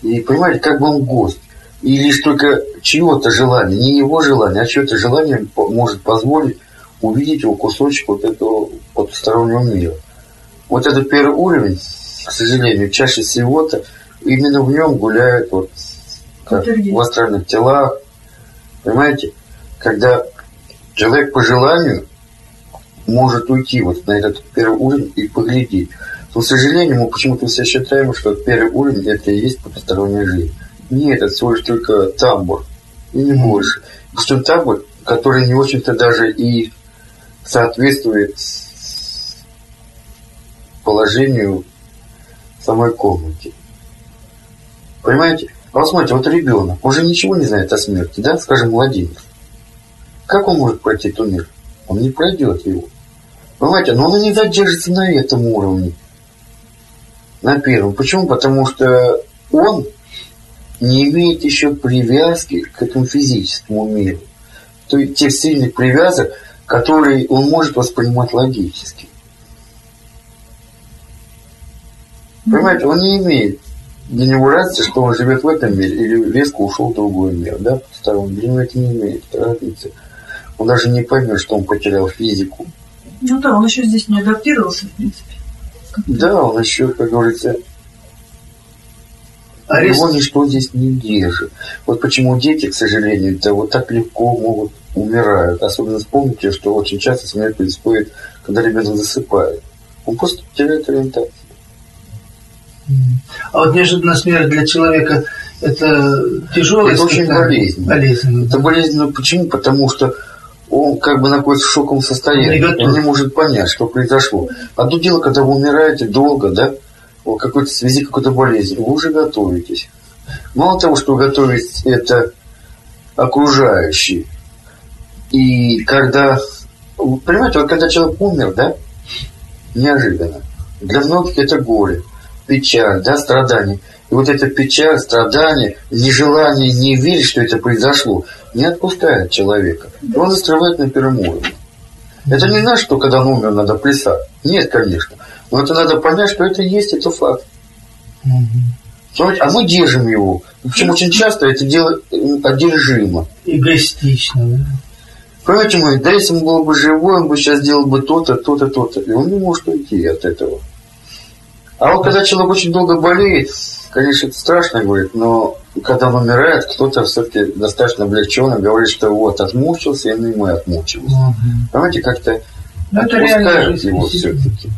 И понимаете, как бы он гость. И лишь только чье-то желание, не его желание, а чье-то желание может позволить увидеть его кусочек вот этого потустороннего мира. Вот этот первый уровень, к сожалению, чаще всего-то именно в нем гуляют вот как в астральных телах. Понимаете? Когда человек по желанию может уйти вот на этот первый уровень и поглядеть. Но, к сожалению, мы почему-то все считаем, что первый уровень это и есть потусторонняя жизнь. Нет, это всего лишь только тамбур. И не больше. Причем тамбур, который не очень-то даже и соответствует положению самой комнате. Понимаете? А вот смотрите, ребенок, он же ничего не знает о смерти, да, скажем, младенец. Как он может пройти туннель? Он не пройдет его. Понимаете, но он и не задержится на этом уровне. На первом. Почему? Потому что он не имеет еще привязки к этому физическому миру. То есть тех сильных привязок, которые он может воспринимать логически. Понимаете, он не имеет для него разницы, что он живет в этом мире или резко ушел в другой мир, да, потусторонний. Для него это не имеет разницы. Он даже не поймет, что он потерял физику. Ну да, он еще здесь не адаптировался, в принципе. Да, он еще, как говорится, А его ничто здесь не держит. Вот почему дети, к сожалению, да вот так легко могут умирают. Особенно вспомните, что очень часто смерть происходит, когда ребенок засыпает. Он просто теряет ориентацию. А вот неожиданная смерть для человека это тяжелое Это очень болезненно. Болезненно. Это болезненно почему? Потому что он как бы находится в шоковом состоянии. Не готов. Он не может понять, что произошло. Одно дело, когда вы умираете долго, да, в какой-то связи какой-то болезни, вы уже готовитесь. Мало того, что вы готовитесь, это окружающие. И когда, понимаете, вот когда человек умер, да, неожиданно, для многих это горе, печаль, да, страдание. И вот эта печаль, страдание, нежелание не верить, что это произошло, не отпускает человека. И он застревает на первом уровне. Это не значит, что когда он умер, надо плясать. Нет, конечно. Но это надо понять, что это есть, это факт. Понимаете? А мы держим его. Причем очень часто это дело одержимо. Эгоистично, да? Понимаете, мы, да если он был бы живой, он бы сейчас сделал бы то-то, то-то, то-то. И он не может уйти от этого. А вот когда человек очень долго болеет, конечно, это страшно, говорит, но когда он умирает, кто-то все-таки достаточно облегченно говорит, что вот, отмучился, и мы отмучились. Мгм. Понимаете, как-то Ну, отпускают его все-таки.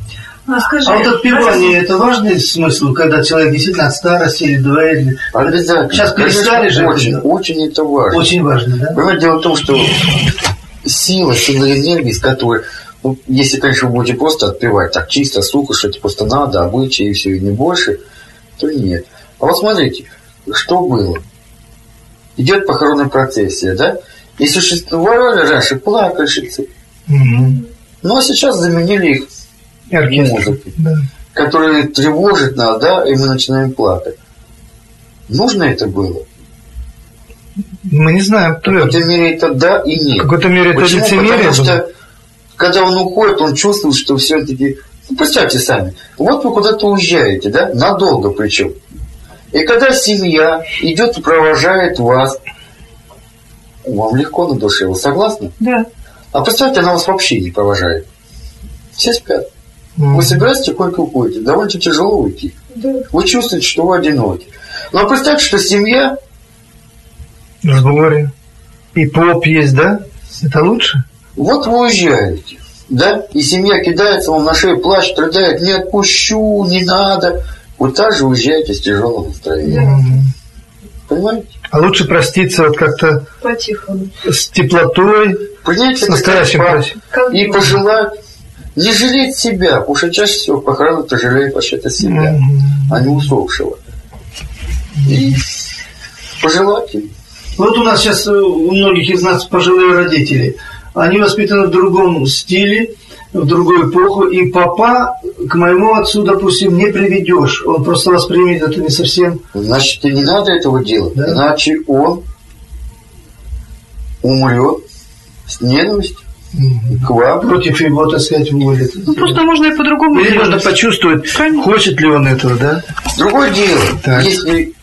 А скажи, А вот отпевание – это важный смысл, когда человек действительно от старости или двоек. Обязательно. Сейчас перестали же это Очень, очень это важно. Очень важно, да? Понимаете, дело в том, что сила, сила энергии, с которой, ну, если, конечно, вы будете просто отпевать так чисто, сухо, что это просто надо, обычаи и все, и не больше, то нет. А вот смотрите, что было? Идет похоронная процессия, да? И существовали раньше плакальщицы. Мгм. Ну, а сейчас заменили их И музыкой, Да. которые тревожит нас, да, и мы начинаем плакать. Нужно это было? Мы не знаем, В кто это. какой-то мере это да и В нет. какой-то мере это Почему? лицемерие Потому что, когда он уходит, он чувствует, что все-таки... Ну, представьте сами. Вот вы куда-то уезжаете, да? Надолго причем. И когда семья идет и провожает вас, вам легко на душе, вы согласны? Да. А представьте, она вас вообще не провожает. Все спят. Мгм. Вы собираетесь тихонько уходите. Довольно тяжело уйти. Да. Вы чувствуете, что вы одиноки. Но представьте, что семья В сборе. И поп есть, да? Это лучше? Вот вы уезжаете, да, и семья кидается вам на шею, плачет, рыдает, не отпущу, не надо. Вы также уезжаете с тяжелым настроением. Мгм. Понимаете? А лучше проститься вот как-то с теплотой, Принять с настоящим и пожелать не жалеть себя, потому что чаще всего похоронах-то жалеют вообще-то себя, Мгм. а не усопшего. И пожелать им. Вот у нас сейчас у многих из нас пожилые родители. Они воспитаны в другом стиле, в другую эпоху. И папа к моему отцу, допустим, не приведешь. Он просто воспримет это не совсем. Значит, не надо этого делать, Да. иначе он умрет с ненавистью к вам. Против его, так сказать, воли. Ну, просто можно и по-другому Или можно почувствовать, Конечно. хочет ли он этого, да? Другое дело, Так. если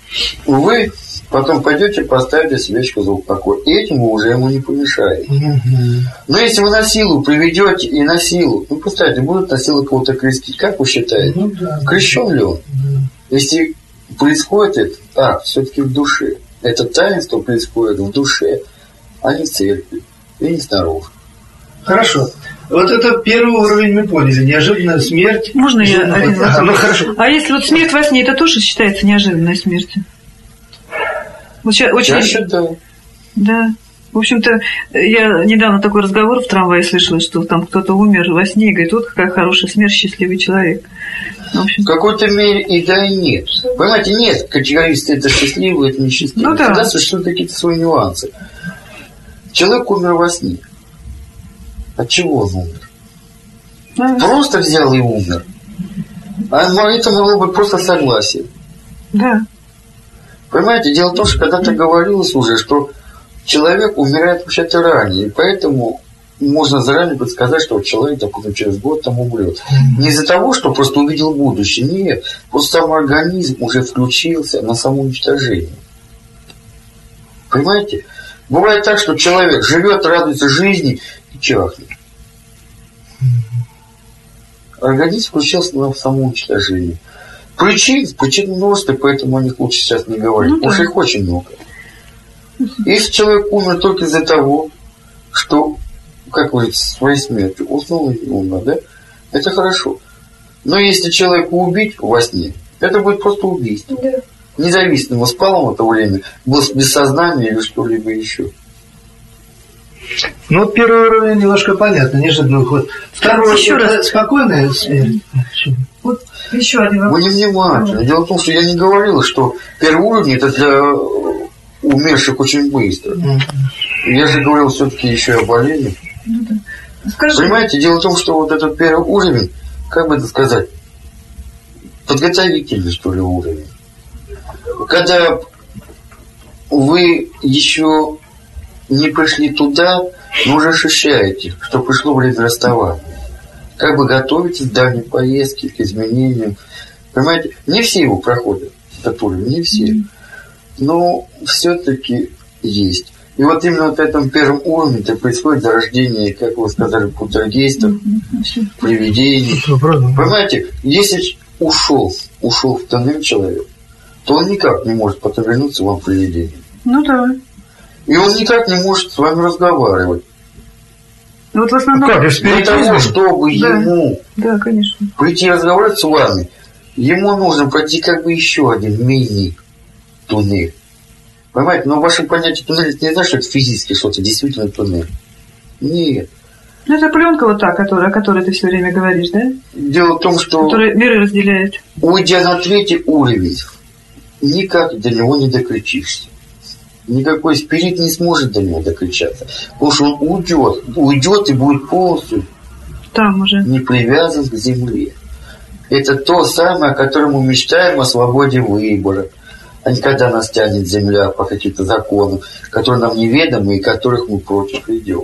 вы потом пойдете, поставите свечку за упокой, этим вы уже ему не помешаете. Но если вы на силу приведете и на силу, ну, представьте, будут на силу кого-то крестить, как вы считаете? Ну да. Крещен ли он? Если происходит этот акт все-таки в душе, это таинство происходит в душе, а не в церкви и не снаружи. Хорошо. Вот это первый уровень мы поняли. Неожиданная смерть. Можно я один вопрос? Ну хорошо. А если вот смерть во сне, это тоже считается неожиданной смертью? Вот ща- очень, Чаще да. да. В общем-то, я недавно такой разговор в трамвае слышала, что там кто-то умер во сне и говорит, вот какая хорошая смерть, счастливый человек. Ну, В В какой-то мере и да, и нет. Понимаете, нет, категористы это счастливые, это несчастливые. Ну да. Всегда существуют какие-то свои нюансы. Человек умер во сне. От чего он умер? ну, Просто взял и умер. А мо- это могло быть просто согласие. да. Понимаете, дело в том, что когда-то говорилось уже, что человек умирает вообще-то ранее, и поэтому можно заранее предсказать, что человек, допустим, через год там умрет. Не из-за того, что просто увидел будущее, нет. Просто сам организм уже включился на самоуничтожение. Понимаете? Бывает так, что человек живет, радуется жизни и чахнет. Организм включился на самоуничтожение. Причин, причин множество, поэтому о них лучше сейчас не говорить. Ну потому что их очень много. Если человек умер только из-за того, что, как говорится, своей смертью уснул и умер, да, это хорошо. Но если человека убить во сне, это будет просто убийство. Да. Независимо, спал он в это время, был без сознания или что-либо еще. Ну, вот первый уровень немножко понятно, неожиданный уход. Второй, Еще раз. спокойная смерть. Вот еще один Вы вопрос. не внимательны. Дело в том, что я не говорил, что первый уровень это для умерших очень быстро. Мгм. Я же говорил все-таки еще о болезни. Скажи, Понимаете, дело в том, что вот этот первый уровень, как бы это сказать, подготовительный, что ли, уровень. Когда вы еще не пришли туда, но уже ощущаете, что пришло время расставания. Как бы готовитесь к дальней поездке, к изменениям. Понимаете, не все его проходят, этот уровень, не все. Но все-таки есть. И вот именно вот этом первом уровне это происходит зарождение, как вы сказали, полтергейстов, привидений. Понимаете, если ушел, ушел в тоннель человек, то он никак не может потом вернуться вам в привидение. Ну да. И он никак не может с вами разговаривать. Ну, Вот в основном... Как, Для того, чтобы Да. ему Да, конечно. прийти разговаривать с вами, ему нужно пройти как бы еще один мини-туннель. Понимаете, но ваше понятие туннеля это не значит, что это физически что-то, действительно туннель. Нет. Ну, это пленка вот та, которая, о которой ты все время говоришь, да? Дело в том, что Которая миры разделяет. уйдя на третий уровень, никак до него не докричишься. Никакой спирит не сможет до него докричаться. Потому что он уйдет, уйдет и будет полностью Там уже. не привязан к земле. Это то самое, о котором мы мечтаем о свободе выбора. А не когда нас тянет земля по каким-то законам, которые нам неведомы и которых мы против идем.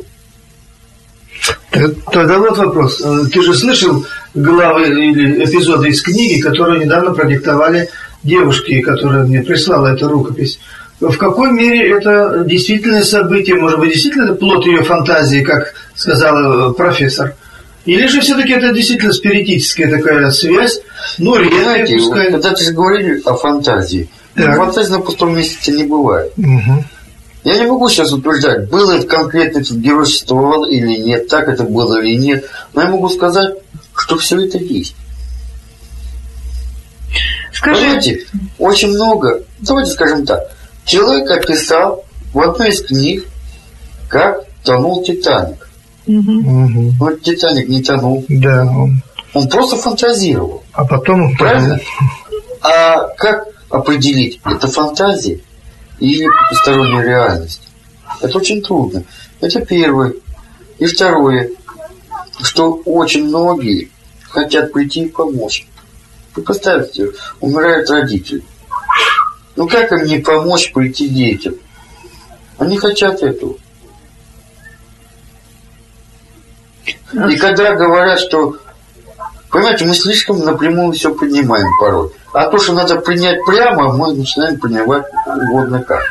Тогда вот вопрос. Э, Ты же слышал главы или эпизоды из книги, которые недавно продиктовали девушки, которая мне прислала эту рукопись. В какой мере это действительное событие, может быть, действительно это плод ее фантазии, как сказал э, профессор? Или же все-таки это действительно спиритическая такая связь, ну, редкая, Знаете, вот пускай. когда-то же говорили о фантазии. Так. Фантазии на пустом месте не бывает. Мгм. Я не могу сейчас утверждать, было это конкретно этот герой существовал или нет, так это было или нет. Но я могу сказать, что все это есть. Скажи, Понимаете, очень много, давайте скажем так, человек описал в одной из книг, как тонул Титаник. Мгм. Но Титаник не тонул, Да, он- он просто фантазировал. а потом... Правильно? А как определить, это фантазия или потусторонняя реальность? Это очень трудно. Это первое. И второе, что очень многие хотят прийти и помочь. Вы представьте, умирают родители. Ну как им не помочь прийти детям? Они хотят этого. И когда говорят, что Понимаете, мы слишком напрямую все понимаем порой. А то, что надо принять прямо, мы начинаем понимать угодно как.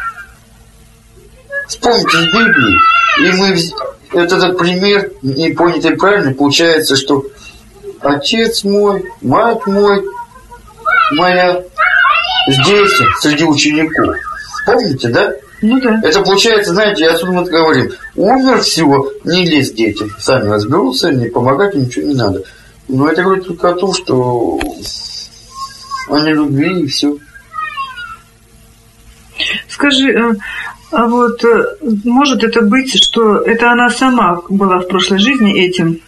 Вспомните из Библии, и мы вот этот пример, не понятый правильно, получается, что отец мой, мать мой, моя здесь, среди учеников. Помните, да? ну да. Это получается, знаете, отсюда мы говорим, умер всего, не лезь детям, сами разберутся, не помогать им ничего не надо. Но это говорит только о том, что они любви и все. Скажи, э, а вот э, может это быть, что это она сама была в прошлой жизни этим,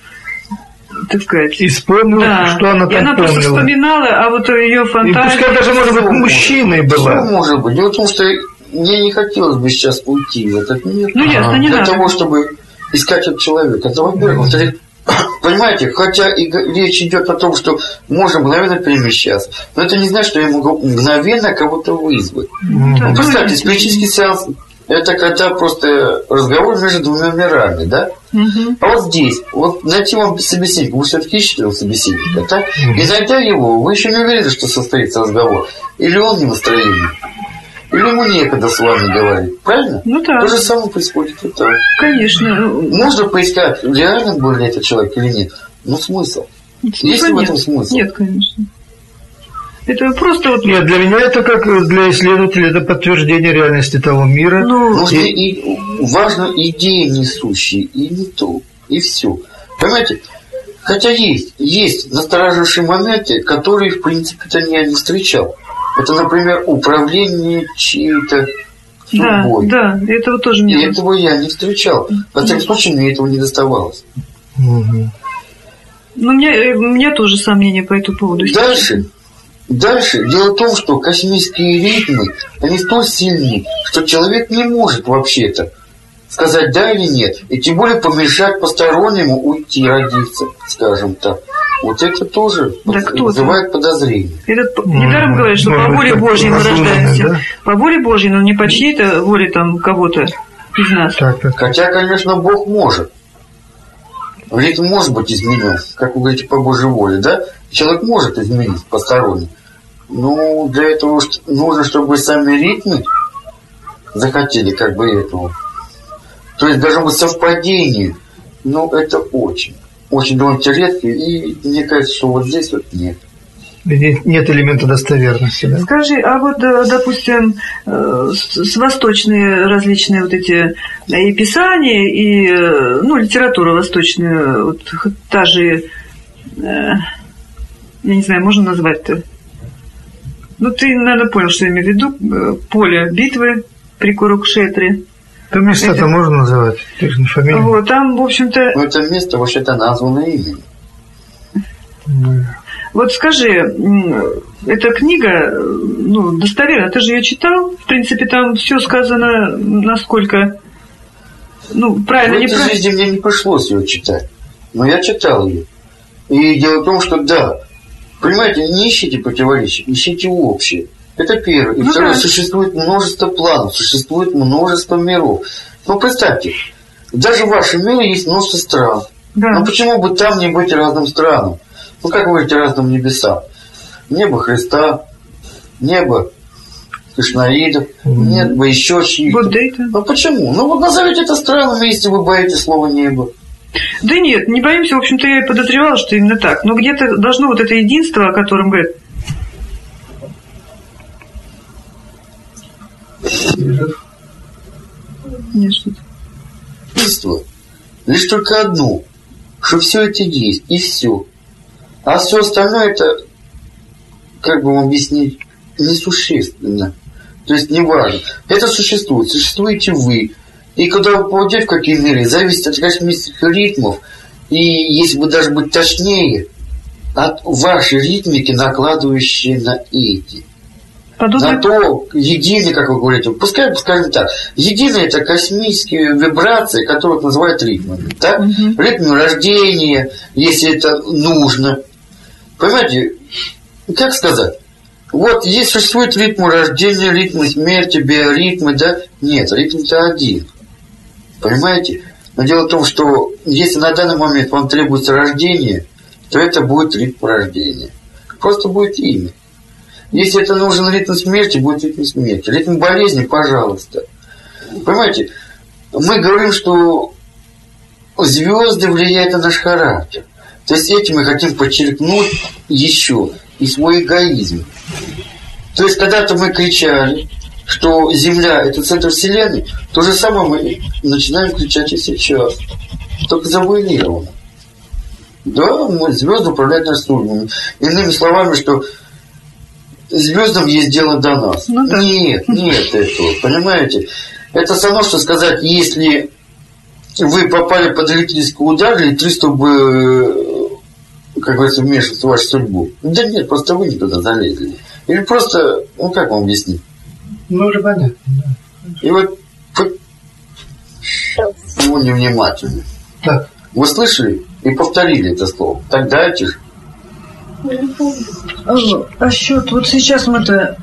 так сказать? И вспомнил, Да. что она И там она просто помнила. вспоминала, а вот ее И фантазия... пускай даже, может быть, мужчиной Что была. может быть? Дело в том, что мне не хотелось бы сейчас уйти в этот мир. Ну, ясно, не для надо. того, чтобы искать этот человека. Это во-первых. Во-вторых, Понимаете, хотя и речь идет о том, что можно мгновенно перемещаться, но это не значит, что я могу мгновенно кого-то вызвать. Да. Ну, представьте, спиритический сеанс – это когда просто разговор между двумя мирами, да? Мгм. А вот здесь, вот найти вам собеседника, вы все-таки ищете его собеседника, так? И найдя его, вы еще не уверены, что состоится разговор. Или он не в настроении, или ему некогда с вами говорить, правильно? Ну да, То же самое происходит и так. конечно. Можно поискать, реально был ли это человек или нет. Но смысл? Есть ли в этом смысл? Нет, конечно. Это просто вот... Нет, для меня это как для исследователя, это подтверждение реальности того мира. Ну, Нужно и, важно идеи несущие, и не то, и все. Понимаете? Хотя есть, есть настораживающие моменты, которые, в принципе-то, я не встречал. Это, например, управление чьей-то да, судьбой. да, этого тоже И не было. этого я не встречал. Во всяком случае, мне этого не доставалось. Мгм. Ну, у меня, э, у меня тоже сомнения по этому поводу. Дальше, дальше. Дело в том, что космические ритмы, они столь сильны, что человек не может вообще-то сказать да или нет. И тем более помешать постороннему уйти родиться, скажем так. Вот это тоже Да кто вызывает подозрение. Этот, п- недаром говорят, что Может по воле Божьей мы рождаемся. да? По воле Божьей, но не по чьей-то воле там кого-то из нас. Так, так. Хотя, конечно, Бог может. Ритм может быть изменен, как вы говорите, по Божьей воле, да? Человек может изменить посторонний. Но для этого нужно, чтобы сами ритмы захотели как бы этого. То есть должно быть совпадение. Но это очень, очень довольно редко. И мне кажется, что вот здесь вот нет. Нет, нет элемента достоверности, да? Скажи, а вот, э, допустим, э, с восточные различные вот эти и писания, и, э, ну, литература восточная, вот та же, э, я не знаю, можно назвать-то? Ну, ты, наверное, понял, что я имею в виду. Э, Поле битвы при Курукшетре. Там места-то можно называть, ты же не фамилия. Вот, там, в общем-то, Но это место вообще-то названо именем. Вот скажи, эта книга, э, ну, достоверна, ты же ее читал? В принципе, там все сказано, насколько, ну, правильно, В этой неправильно. жизни мне не пришлось ее читать. Но я читал ее. И дело в том, что да, понимаете, не ищите противоречий, ищите общее. Это первое. И Ну второе, да. существует множество планов, существует множество миров. Ну, представьте, даже в вашем мире есть множество стран. Да. Ну, почему бы там не быть разным странам? Ну, как вы говорите, разным небесам? Небо Христа, небо Кришнаидов, небо еще чьих-то. Будда-то. Ну почему? Ну вот назовите это странами, если вы боитесь слова небо. Да нет, не боимся, в общем-то, я и подозревала, что именно так. Но где-то должно вот это единство, о котором говорят, нет, что-то. Единство. Лишь только одно, что все это есть, и все. А все остальное это, как бы вам объяснить, несущественно. То есть не важно. Это существует, существуете вы. И когда вы попадете в какие миры, зависит от космических ритмов. И если бы даже быть точнее, от вашей ритмики, накладывающей на эти. Подобно... На то единый, как вы говорите, пускай, скажем так, единый это космические вибрации, которые называют ритмами. Так? Мгм. Ритм рождения, если это нужно. Понимаете, как сказать? Вот есть существует ритм рождения, ритм смерти, биоритмы, да? Нет, ритм-то один. Понимаете? Но дело в том, что если на данный момент вам требуется рождение, то это будет ритм рождения. Просто будет имя. Если это нужен ритм смерти, будет ритм смерти. Ритм болезни, пожалуйста. Понимаете, мы говорим, что звезды влияют на наш характер. То есть этим мы хотим подчеркнуть еще и свой эгоизм. То есть когда-то мы кричали, что Земля – это центр Вселенной, то же самое мы начинаем кричать и сейчас. Только завуалировано. Да, мы, звезды управляют нашей судьбами. Иными словами, что звездам есть дело до нас. Ну да. Нет, нет этого, понимаете? Это равно, что сказать, если вы попали под электрический удар, электричество бы, э, как говорится, вмешиваться в вашу судьбу. Да нет, просто вы не туда залезли. Или просто, ну как вам объяснить? Ну, уже понятно. И вот п- ну, невнимательно. Так, Вы слышали и повторили это слово. Так дайте же. А, а счет, вот сейчас мы-то...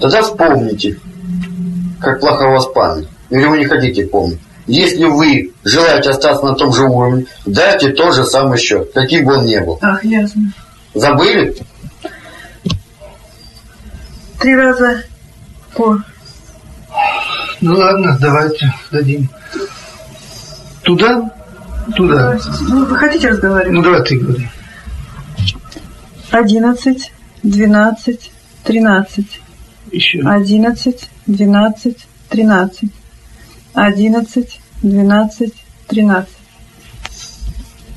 Тогда вспомните, как плохо у вас память. Или вы не хотите помнить. Если вы желаете остаться на том же уровне, дайте тот же самый счет, каким бы он ни был. Ах, ясно. Забыли? Три раза ну ладно, давайте дадим. Туда? Туда. Ну, вы хотите разговаривать? Ну, давай ты говори. Одиннадцать, двенадцать, тринадцать. Еще. Одиннадцать, двенадцать, тринадцать. Одиннадцать, двенадцать, тринадцать.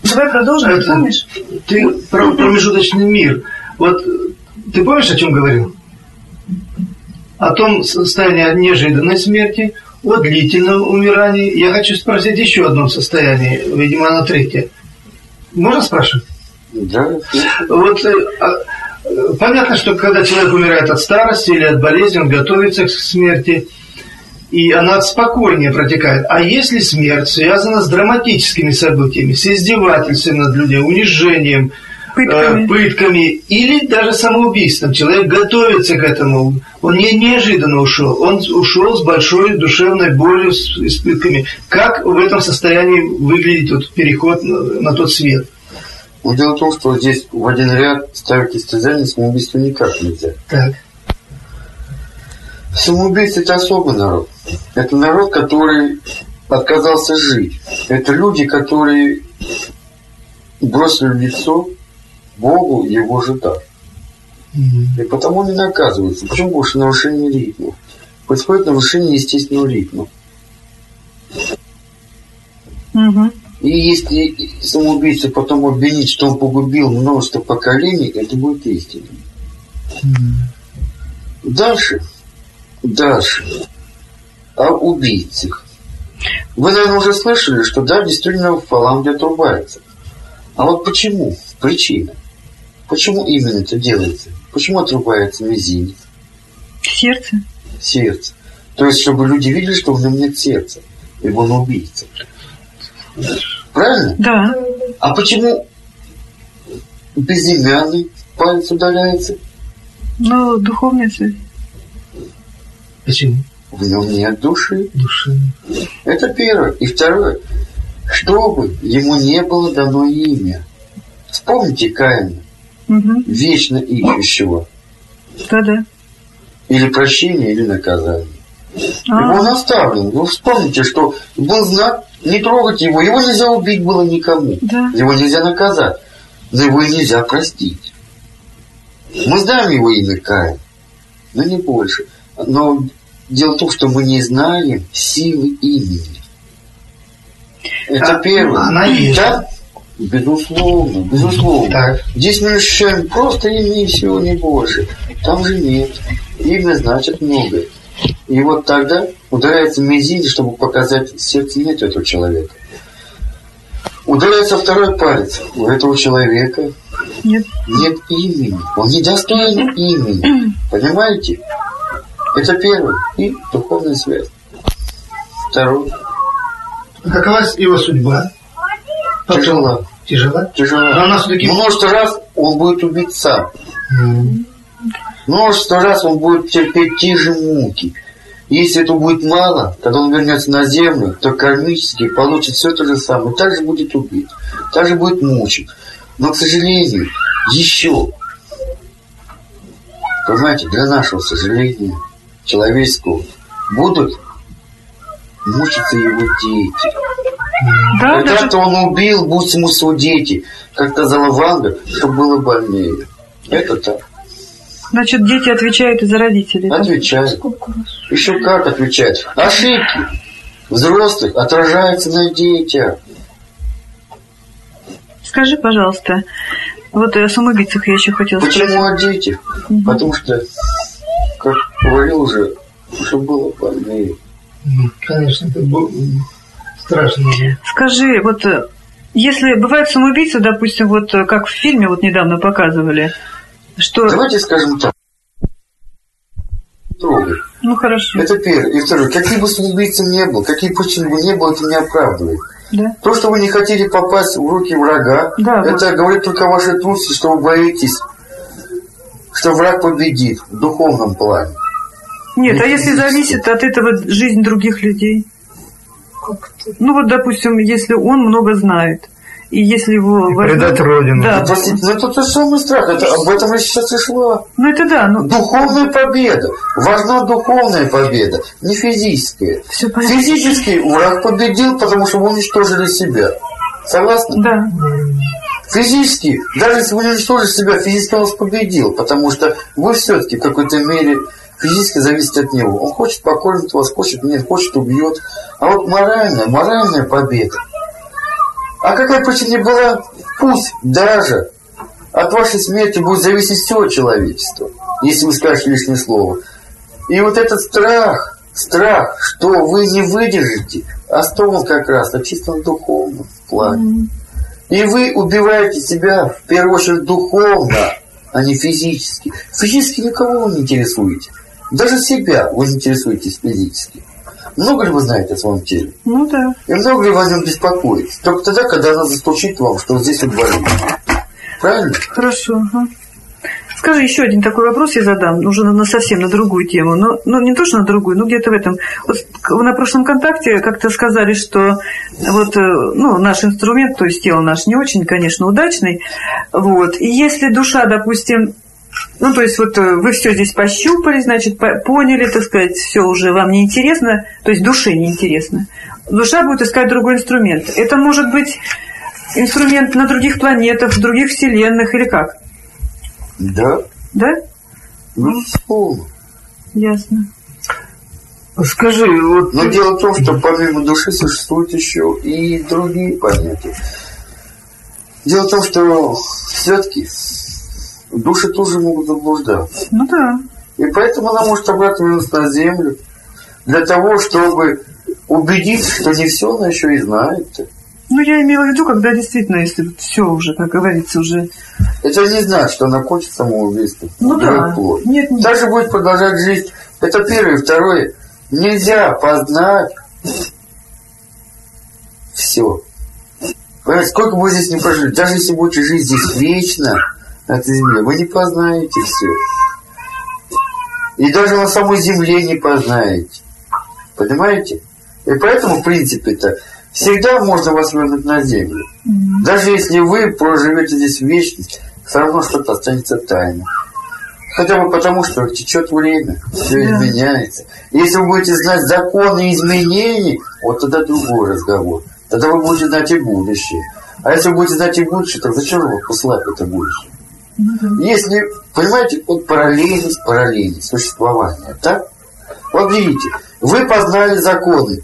Давай продолжим, Это- помнишь? Ты про промежуточный мир. Вот ты помнишь, о чем говорил? О том состоянии неожиданной смерти, о длительном умирании. Я хочу спросить еще о одном состоянии, видимо, оно третье. Можно спрашивать? Да. Вот э, а, понятно, что когда человек умирает от старости или от болезни, он готовится к смерти, и она спокойнее протекает. А если смерть связана с драматическими событиями, с издевательством над людьми, унижением, Пытками. э, пытками или даже самоубийством, человек готовится к этому, он не неожиданно ушел, он ушел с большой душевной болью, с, с пытками. Как в этом состоянии выглядит вот переход на, на тот свет? Но дело в том, что здесь в один ряд ставить истязание самоубийство никак нельзя. Так. Самоубийцы – это особый народ. Это народ, который отказался жить. Это люди, которые бросили в лицо Богу его ждать. И потому не наказываются. Почему? Потому что нарушение ритма. Происходит нарушение естественного ритма. Мгм. И если самоубийцу потом обвинить, что он погубил множество поколений, это будет истиной. Дальше. Дальше. О убийцах. Вы, наверное, уже слышали, что да, действительно фаланга отрубается. А вот почему? Причина. Почему именно это делается? Почему отрубается мизинец, Сердце. сердце? То есть, чтобы люди видели, что в нем нет сердца, ибо он убийца. Правильно? Да. А почему безымянный палец удаляется? Ну, духовная цель. Почему? В нем нет души. Души. Это первое. И второе. Чтобы ему не было дано имя. Вспомните Каина, Угу. вечно ищущего. Да-да. Или прощение, или наказание. А, Его он оставлен. Вы вспомните, что был знак не трогать его. Его нельзя убить было никому. Да. Его нельзя наказать. Но его и нельзя простить. Мы знаем его имя Каин, но не больше. Но дело в том, что мы не знаем силы имени. Это А, первое. она есть. Да? Безусловно, безусловно. Так. Здесь мы ощущаем просто имя и всего не больше. Там же нет. Имя значит многое. И вот тогда ударяется мизинец, чтобы показать, сердце нет этого человека. Ударяется второй палец. У этого человека нет. нет имени. Он не достоин имени. Понимаете? Это первое. И духовная связь. Второе. Какова его судьба? Потом- Тяжела. Тяжела? Тяжело. Но она все-таки... Множество раз он будет убить сам. Множество раз он будет терпеть те же муки. Если это будет мало, когда он вернется на землю, то кармически получит все то же самое. Также будет убит, также будет мучен. Но, к сожалению, еще, понимаете, для нашего сожаления, человеческого, будут мучиться его дети. Да, даже... Когда-то он убил, будь ему дети, как сказала Ванга, чтобы было больнее. Это так. Значит, дети отвечают и за родителей. да? Сколько раз? Еще как отвечать? Ошибки взрослых отражаются на детях. Скажи, пожалуйста, вот о самоубийцах я еще хотела спросить. Почему о детях? Мгм. Потому что, как говорил уже, чтобы было больнее. М, Конечно, это бо- м, страшно. Скажи, вот э, если бывают самоубийцы, допустим, вот э, как в фильме вот недавно показывали, что... Давайте скажем так. Трогай. Ну, хорошо. Это первое. И второе. Какие бы самоубийцы не был, какие причины бы не было, это не оправдывает. Да. То, что вы не хотите попасть в руки врага, Да, это говорит только о вашей трусости, что вы боитесь, что враг победит в духовном плане. Нет, а если зависит от этого жизнь других людей? Как ты? Ну вот, допустим, если он много знает, и если его... возьмут- Предать родину. Да. Простите, но это тот самый страх, это, об этом я сейчас и шла. Ну это да, ну Духовная победа. Важна духовная победа, не физическая. все понятно. Физически враг победил, потому что вы уничтожили себя. Согласны? Да. Физически, даже если вы уничтожили себя, физически он вас победил, потому что вы все-таки в какой-то мере физически зависите от него. Он хочет покормить вас, хочет нет, хочет убьет. А вот моральная, моральная победа. А какая причина была? Пусть даже от вашей смерти будет зависеть все человечество, если вы скажете лишнее слово. И вот этот страх, страх, что вы не выдержите, основан как раз на чистом духовном плане. И вы убиваете себя, в первую очередь, духовно, а не физически. Физически никого вы не интересуете. Даже себя вы интересуетесь физически. Много ли вы знаете о своем теле? Ну да. И много ли вы о нем беспокоитесь? Только тогда, когда она застучит вам, что здесь вот болит. Правильно? Хорошо. ага. Скажи, еще один такой вопрос я задам, уже на, совсем на другую тему. Но, ну, не то, что на другую, но где-то в этом. Вот на прошлом контакте как-то сказали, что вот, э, ну, наш инструмент, то есть тело наш не очень, конечно, удачный. Вот. И если душа, допустим, ну, то есть вот э, вы все здесь пощупали, значит, по- поняли, так сказать, все уже вам не интересно, то есть душе не интересно. Душа будет искать другой инструмент. Это может быть инструмент на других планетах, в других вселенных или как? Да. Да? Безусловно. Ясно. Скажи, вот Но дело в том, что помимо души существуют еще и другие понятия. Дело в том, что все-таки души тоже могут заблуждаться. Ну да. И поэтому она может обратно вернуться на землю для того, чтобы убедиться, что не все она еще и знает. Ну, я имела в виду, когда действительно, если все уже, как говорится, уже... Это не значит, что она кончит самоубийством. Ну да. плоть. Нет, нет. Дальше будет продолжать жизнь. Это первое. Второе. Нельзя познать все. Понимаете, сколько бы вы здесь не прожили, даже если будете жить здесь вечно, этой земле, вы не познаете все. И даже на самой земле не познаете. Понимаете? И поэтому, в принципе-то, всегда можно вас вернуть на землю. М. Даже если вы проживете здесь вечность, все равно что-то останется тайной. Хотя бы потому, что течет время, все Да. изменяется. Если вы будете знать законы изменений, вот тогда другой разговор. Тогда вы будете знать и будущее. А если вы будете знать и будущее, то зачем вы послать это будущее? Если, понимаете, вот параллельность, параллельность существования, так? Вот видите, вы познали законы.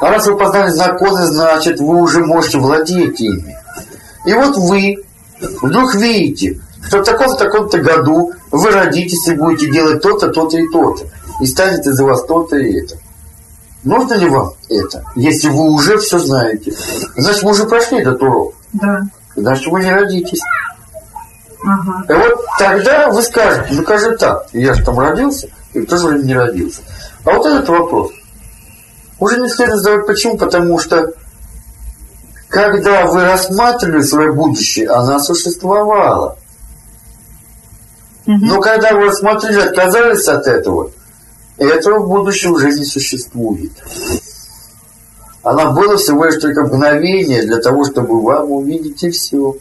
А раз вы познали законы, значит, вы уже можете владеть ими. И вот вы вдруг видите, что в таком-то, таком-то году вы родитесь и будете делать то-то, то-то и то-то. И станет из-за вас то-то и это. Нужно ли вам это, если вы уже все знаете? Значит, вы уже прошли этот урок. Да. Значит, вы не родитесь. Ага. И вот тогда вы скажете, ну как же так, я же там родился, и в то же время не родился. А вот этот вопрос уже не следует задавать почему, потому что когда вы рассматривали свое будущее, оно существовало. Мгм. Но когда вы рассмотрели, отказались от этого, этого будущего уже не существует. Она было всего лишь только мгновение для того, чтобы вам увидеть и все.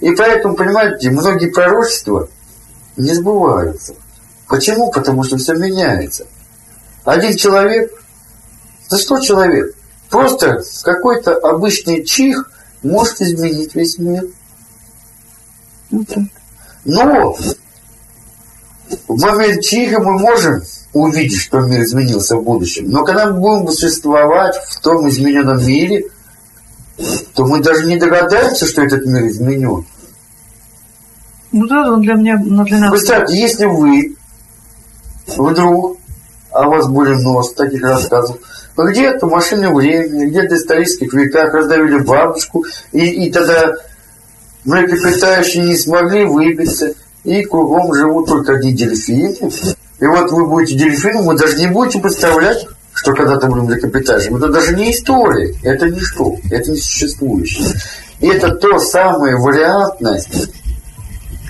И поэтому, понимаете, многие пророчества не сбываются. Почему? Потому что все меняется. Один человек, да что человек? Просто какой-то обычный чих может изменить весь мир. Ну. Но в момент чиха мы можем увидеть, что мир изменился в будущем. Но когда мы будем существовать в том измененном мире, то мы даже не догадаемся, что этот мир изменен. Ну да, он для меня, ну, для нас. Представьте, если вы вдруг, а у вас были нос таких рассказов, где-то в машине времени, где-то в исторических веках раздавили бабушку, и, и тогда млекопитающие не смогли выбиться, и кругом живут только одни дельфины. И вот вы будете дельфином, вы даже не будете представлять, что когда-то были млекопитающим. Это даже не история, это ничто, это не существующее. И это то самое вариантность,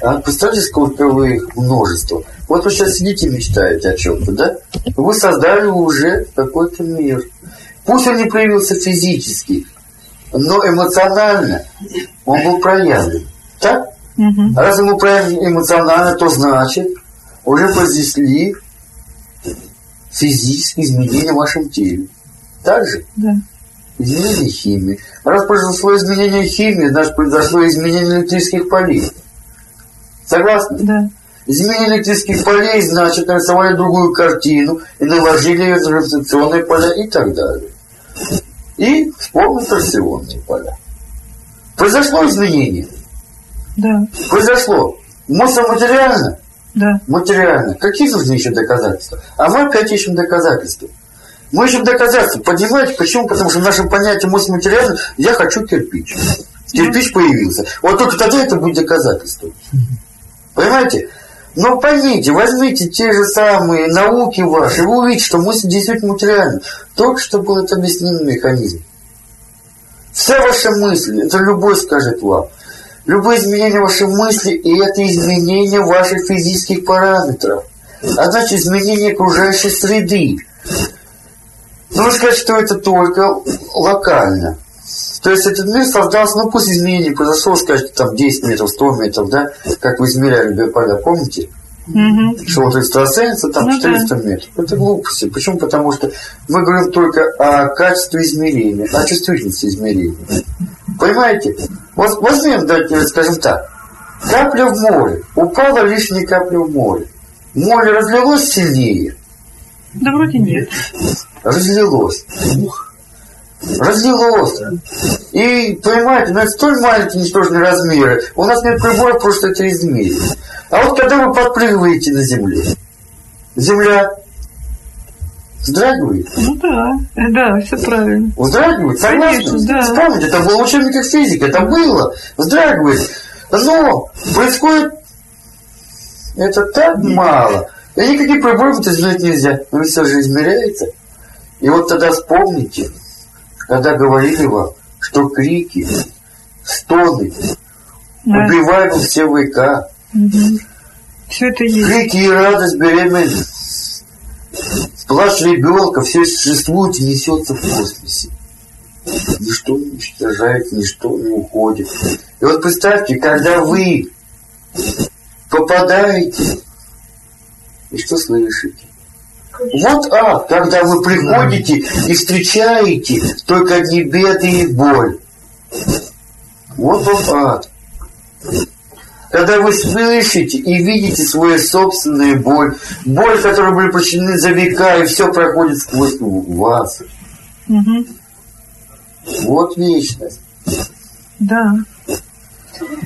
а представьте, сколько вы их множество. Вот вы сейчас сидите и мечтаете о чем-то, да? Вы создали уже какой-то мир. Пусть он не проявился физически, но эмоционально он был проявлен. Так? А раз мы проявлен эмоционально, то значит, уже произошли физические изменения в вашем теле. Так же? Да. Изменение химии. Раз произошло изменение химии, значит произошло изменение электрических полей. Согласны? Да. Изменение электрических полей, значит, нарисовали другую картину и наложили ее на гравитационные поля и так далее. И вспомнили торсионные поля. Произошло изменение. Да. Произошло. Мысль материально? Да. Материально. Какие нужны еще доказательства? А мы опять ищем доказательства. Мы ищем доказательства. Понимаете, почему? Потому что в нашем понятии мысль материально я хочу кирпич. Кирпич появился. Вот только тогда это будет доказательство. Понимаете? Но поймите, возьмите те же самые науки ваши, вы увидите, что мысль действительно материальна. Только что был это объясненный механизм. Вся ваша мысль, это любой скажет вам. Любые изменения вашей мысли, и это изменение ваших физических параметров. А значит, изменение окружающей среды. Нужно сказать, что это только локально. То есть этот мир создался, ну пусть изменение произошло, скажите, там 10 метров, 100 метров, да, как вы измеряли биополя, помните? Мгм. Что вот экстрасенсы там Ну 400 метров. Это глупости. Почему? Потому что мы говорим только о качестве измерения, о чувствительности измерения. Понимаете? Вот возьмем, давайте, скажем так, Капля в море. Упала лишняя капля в море. Море разлилось сильнее. Да вроде нет. Разлилось. Разлилось. И, понимаете, ну это столь маленькие ничтожные размеры. У нас нет приборов просто это измерить. А вот когда вы подпрыгиваете на земле, земля вздрагивает. Ну да, да, все правильно. Вздрагивает? Конечно, да. Вспомните, это было в учебниках физики, это было. Вздрагивает. Но происходит это так мало. И никаких приборов это измерить нельзя. Но ведь все же измеряется. И вот тогда вспомните, когда говорили вам, что крики, стоны Да. убивают все века. Все это есть. Крики и радость беременных. Плач ребенка, все существует и несется в космосе. Ничто не уничтожает, ничто не уходит. И вот представьте, когда вы попадаете, и что слышите? Вот ад, когда вы приходите и встречаете только одни беды и боль. Вот он ад. Когда вы слышите и видите свою собственную боль, боль, которая были причинены за века, и все проходит сквозь вас. Мгм. Вот вечность. Да.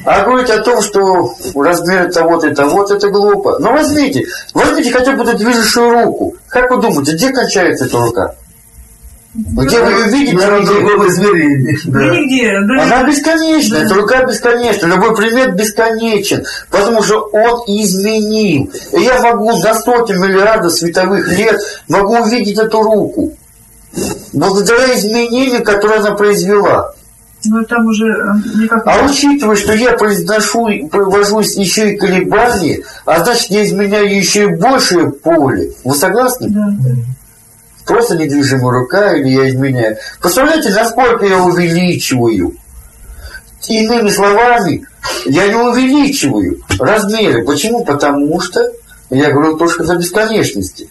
А говорить о том, что размер того-то и того-то, это глупо. Но возьмите, возьмите хотя бы эту движущую руку. Как вы думаете, где кончается эта рука? Где вы ее видите? На нигде. другом измерении. Да Да. нигде, да. Она бесконечна, эта рука бесконечна, любой предмет бесконечен, потому что он изменил. И я могу за сотни миллиардов световых лет могу увидеть эту руку. Благодаря изменению, которое она произвела. Но там уже э, никак... А учитывая, что я произношу, и провожу еще и колебания, а значит я изменяю еще и большее поле. Вы согласны? Да. Просто недвижимая рука или я изменяю. Представляете, насколько я увеличиваю? Иными словами, я не увеличиваю размеры. Почему? Потому что я говорю только за бесконечности.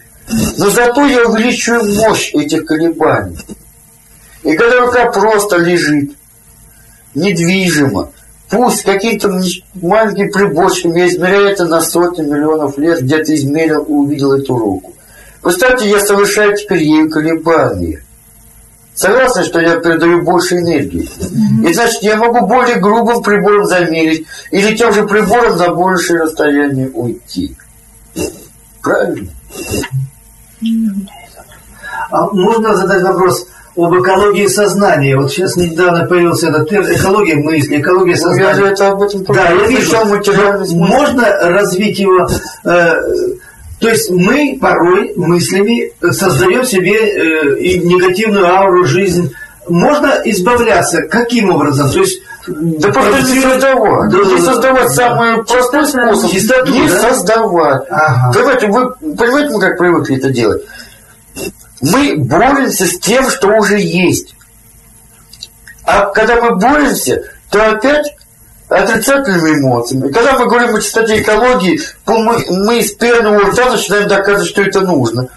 Но зато я увеличиваю мощь этих колебаний. И когда рука просто лежит, недвижимо, пусть каким-то маленьким приборчиком я измеряю это на сотни миллионов лет, где-то измерил и увидел эту руку. Представьте, я совершаю теперь ею колебания. Согласны, что я передаю больше энергии. И значит, я могу более грубым прибором замерить или тем же прибором на большее расстояние уйти. Правильно? А можно задать вопрос об экологии сознания? Вот сейчас недавно появился этот термин экология мысли, экология Ну, я же сознания. это об этом Да, я вижу. Можно развить его... э, то есть мы порой мыслями создаем себе э, негативную ауру, жизнь. Можно избавляться каким образом? То есть Да просто не создавать. Да, не да, создавать да. самый простой способ. Чистоту, не да? создавать. Ага. Понимаете, вы понимаете, мы как привыкли это делать? Мы боремся с тем, что уже есть. А когда мы боремся, то опять отрицательными эмоциями. Когда мы говорим о чистоте экологии, то мы, мы с первого рта начинаем доказывать, что это нужно.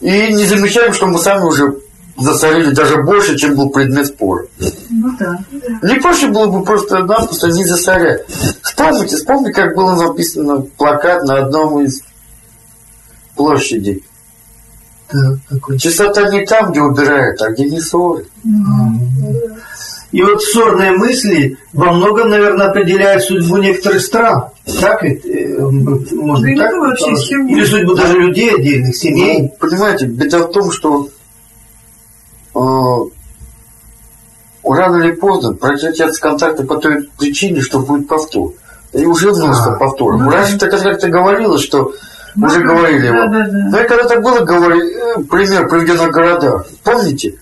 И не замечаем, что мы сами уже засорили даже больше, чем был предмет спора. Ну да. Не проще было бы просто-напросто не засорять. Вспомните, вспомните, как было написано плакат на одном из площадей. Да, такой. Чистота не там, где убирают, а где не ссорят. И вот ссорные мысли во многом, наверное, определяют судьбу некоторых стран. Так ведь? Э, Можно Да так? Или судьбу даже людей отдельных, семей. Ну, понимаете, беда в том, что э, рано или поздно прекратятся контакты по той причине, что будет повтор. И уже множество А, повторов. ну да. Раньше так как-то говорилось, что Ну уже да, говорили да, вам. да, да. Ну и когда-то было говори, э, пример приведен о городах. Помните,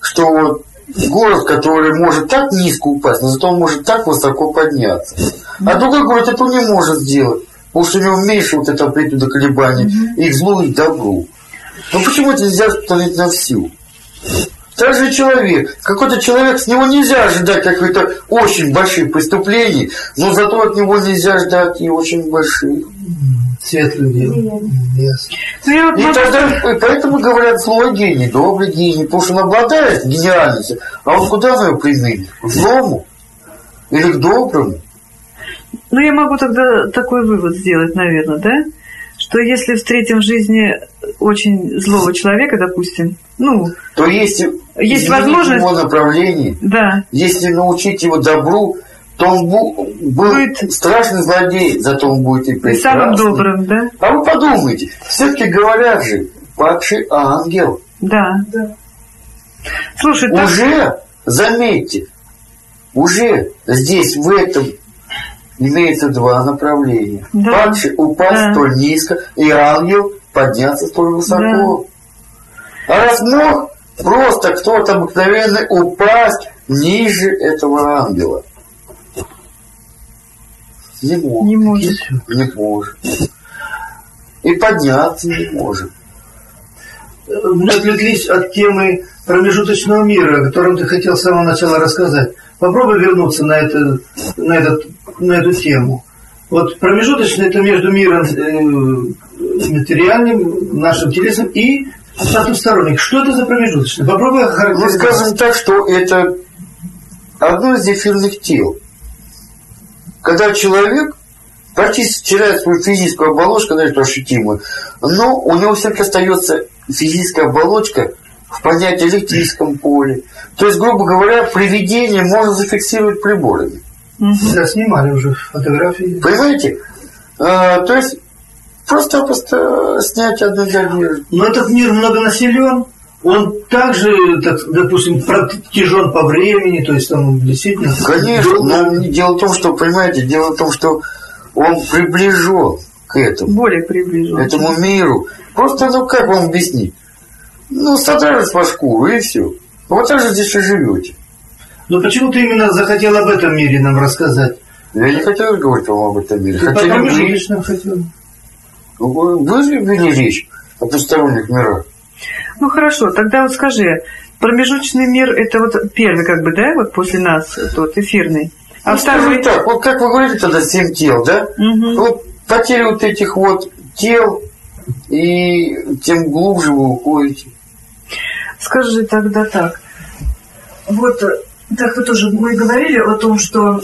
что вот город, который может так низко упасть, но зато он может так высоко подняться. А другой город этого не может сделать, потому что у него меньше вот эта амплитуда колебаний, и к злу, и к добру. Но почему это нельзя распространить на всю? Так же человек. Какой-то человек, с него нельзя ожидать каких-то очень больших преступлений, но зато от него нельзя ждать и очень больших. Светлым делом. Ясно. Ну, я И тогда, и поэтому говорят злой гений, добрый гений, потому что он обладает гениальностью. А вот куда мы его применим? К злому? Или к доброму? Ну, я могу тогда такой вывод сделать, наверное, да? Что если встретим в жизни очень злого человека, допустим, ну, То Есть изменить возможность- его направление, да, если научить его добру, то он бу- был Будет- страшный злодей, зато он будет и и прекрасный. самым добрым, да? А вы подумайте, все-таки говорят же, падший ангел. Да. Да. Слушай, так, Уже, заметьте, уже здесь, в этом, имеется два направления. Да. Падший упасть Да. столь низко, и ангел подняться столь высоко. А раз мог просто кто-то обыкновенный упасть ниже этого ангела? Не мог. не может. Не может. И подняться не может. Мы отвлеклись от темы промежуточного мира, о котором ты хотел с самого начала рассказать. Попробуй вернуться на, это, на, этот, на эту тему. Вот промежуточный это между миром э, материальным, нашим телесным и потусторонним. Что это за промежуточный? Попробуй Ну, охарактеризовать. скажем так, что это одно из эфирных тел. Когда человек практически теряет свою физическую оболочку, даже ощутимую, но у него все-таки остается физическая оболочка в понятии электрическом поле. То есть, грубо говоря, привидение можно зафиксировать приборами. Мгм. Да, снимали уже фотографии. Понимаете? А, то есть, просто-просто снять одну одежду. Но этот мир многонаселен, он также, так, допустим, протяжен по времени, то есть там действительно... Конечно, но дело в том, что, понимаете, дело в том, что он приближен к этому. Более приближен. этому миру. Просто, ну как вам объяснить? Ну, содрались по шкуру, и все. Вот так же здесь и живете. Но почему ты именно захотел об этом мире нам рассказать? Я не хотел говорить вам об этом мире. Ты Хотели потом вы, лично хотел. вы, вы же вели речь о посторонних мирах. Ну хорошо, тогда вот скажи, промежуточный мир это вот первый как бы, да, вот после нас, тот эфирный. А Ну, скажем второй... так, вот как вы говорите тогда, семь тел, да? Мгм. Вот потеря вот этих вот тел, и тем глубже вы уходите. Скажи тогда так. Вот, э, так вы тоже мы говорили о том, что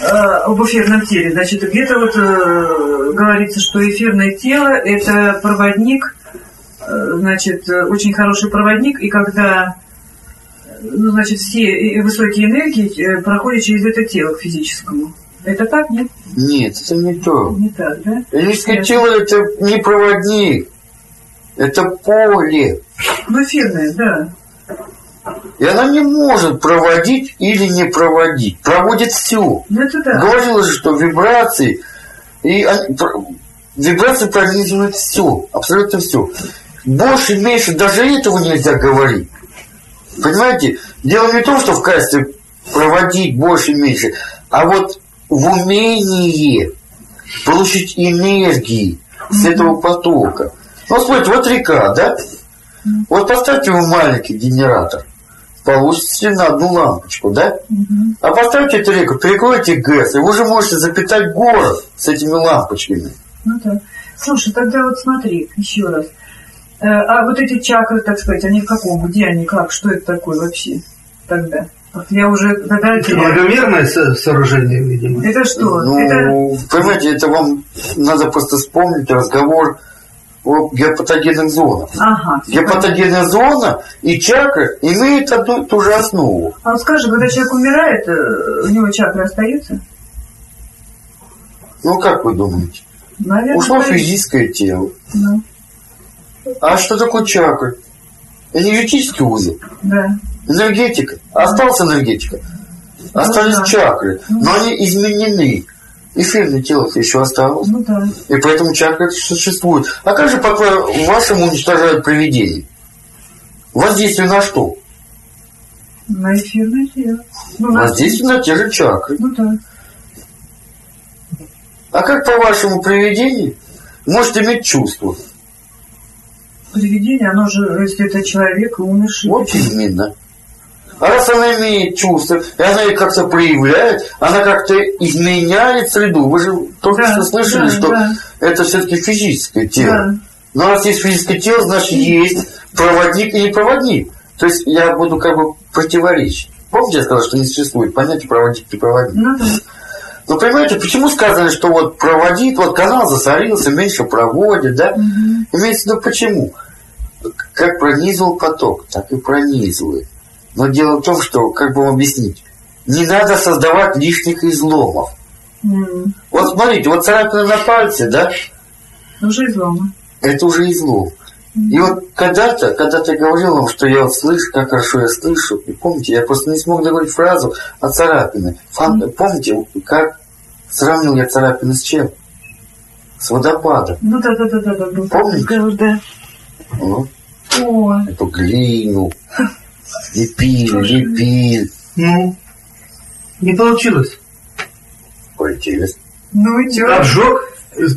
э, об эфирном теле. Значит, где-то вот э, говорится, что эфирное тело это проводник, значит, очень хороший проводник, и когда ну, значит, все высокие энергии э, проходят через это тело к физическому. Это так, нет? Нет, это не то. Не так, да? Ясно. тело это не проводник, это поле. Ну, эфирное, да. И она не может проводить или не проводить. Проводит все. Ну, это да. Говорила же, что вибрации и вибрации пронизывают все, абсолютно все. Больше, меньше, даже этого нельзя говорить. Понимаете? Дело не в том, что в качестве проводить больше, меньше, а вот в умении получить энергии с этого потока. Ну, смотрите, вот река, да? Вот поставьте вы маленький генератор, получите на одну лампочку, да? А поставьте эту реку, перекройте ГЭС, и вы уже можете запитать город с этими лампочками. Ну да. Слушай, тогда вот смотри, еще раз. Э, А вот эти чакры, так сказать, они в каком? Где они? Как? Что это такое вообще тогда? Вот я уже тогда... Это многомерное со- сооружение, видимо. Это что? Ну, Это... понимаете, это вам надо просто вспомнить разговор о гепатогенных зонах. Ага. Гепатогенная зона и чакра имеют одну и ту же основу. А вот скажи, когда человек умирает, э, у него чакры остаются? Ну, как вы думаете? Наверное. Ушло физическое тело. Ну, А что такое чакра? Энергетический узел. да. Энергетика. Осталась энергетика. Остались да. чакры. Но они изменены. Эфирное тело еще осталось. Ну да. И поэтому чакры существуют. А как же пока вашему уничтожают привидение? Воздействие на что? На эфирное тело. Ну, Воздействие на те же чакры. Ну да. А как по вашему привидению может иметь чувство? Привидение, оно же, если это человек, умерший. Вот именно. А раз она имеет чувство, и она их как-то проявляет, она как-то изменяет среду. Вы же только Да, что слышали, да, что да. это все-таки физическое тело. Да. Но раз есть физическое тело, значит есть проводник и непроводник. То есть я буду как бы противоречить. Помните, я сказал, что не существует понятия проводник и проводник? Ну да. Ну, понимаете, почему сказано, что вот проводит, вот канал засорился, меньше проводит, да? Имеется в виду почему? Как пронизывал поток, так и пронизывает. Но дело в том, что, как бы вам объяснить, не надо создавать лишних изломов. М, Вот смотрите, вот царапина на пальце, да, Уже изломы. это уже излом. И вот когда-то, когда-то я говорил вам, что я вот слышу, как хорошо я слышу, и помните, я просто не смог договорить фразу о царапине. Фан- Помните, как сравнил я царапины с чем? С водопадом. Ну да, да, да, да, да, такой разговор, да. Ну, Ой, эту глину лепили, лепили. Ну, не получилось. Полетелись. ну и чё? Обжег,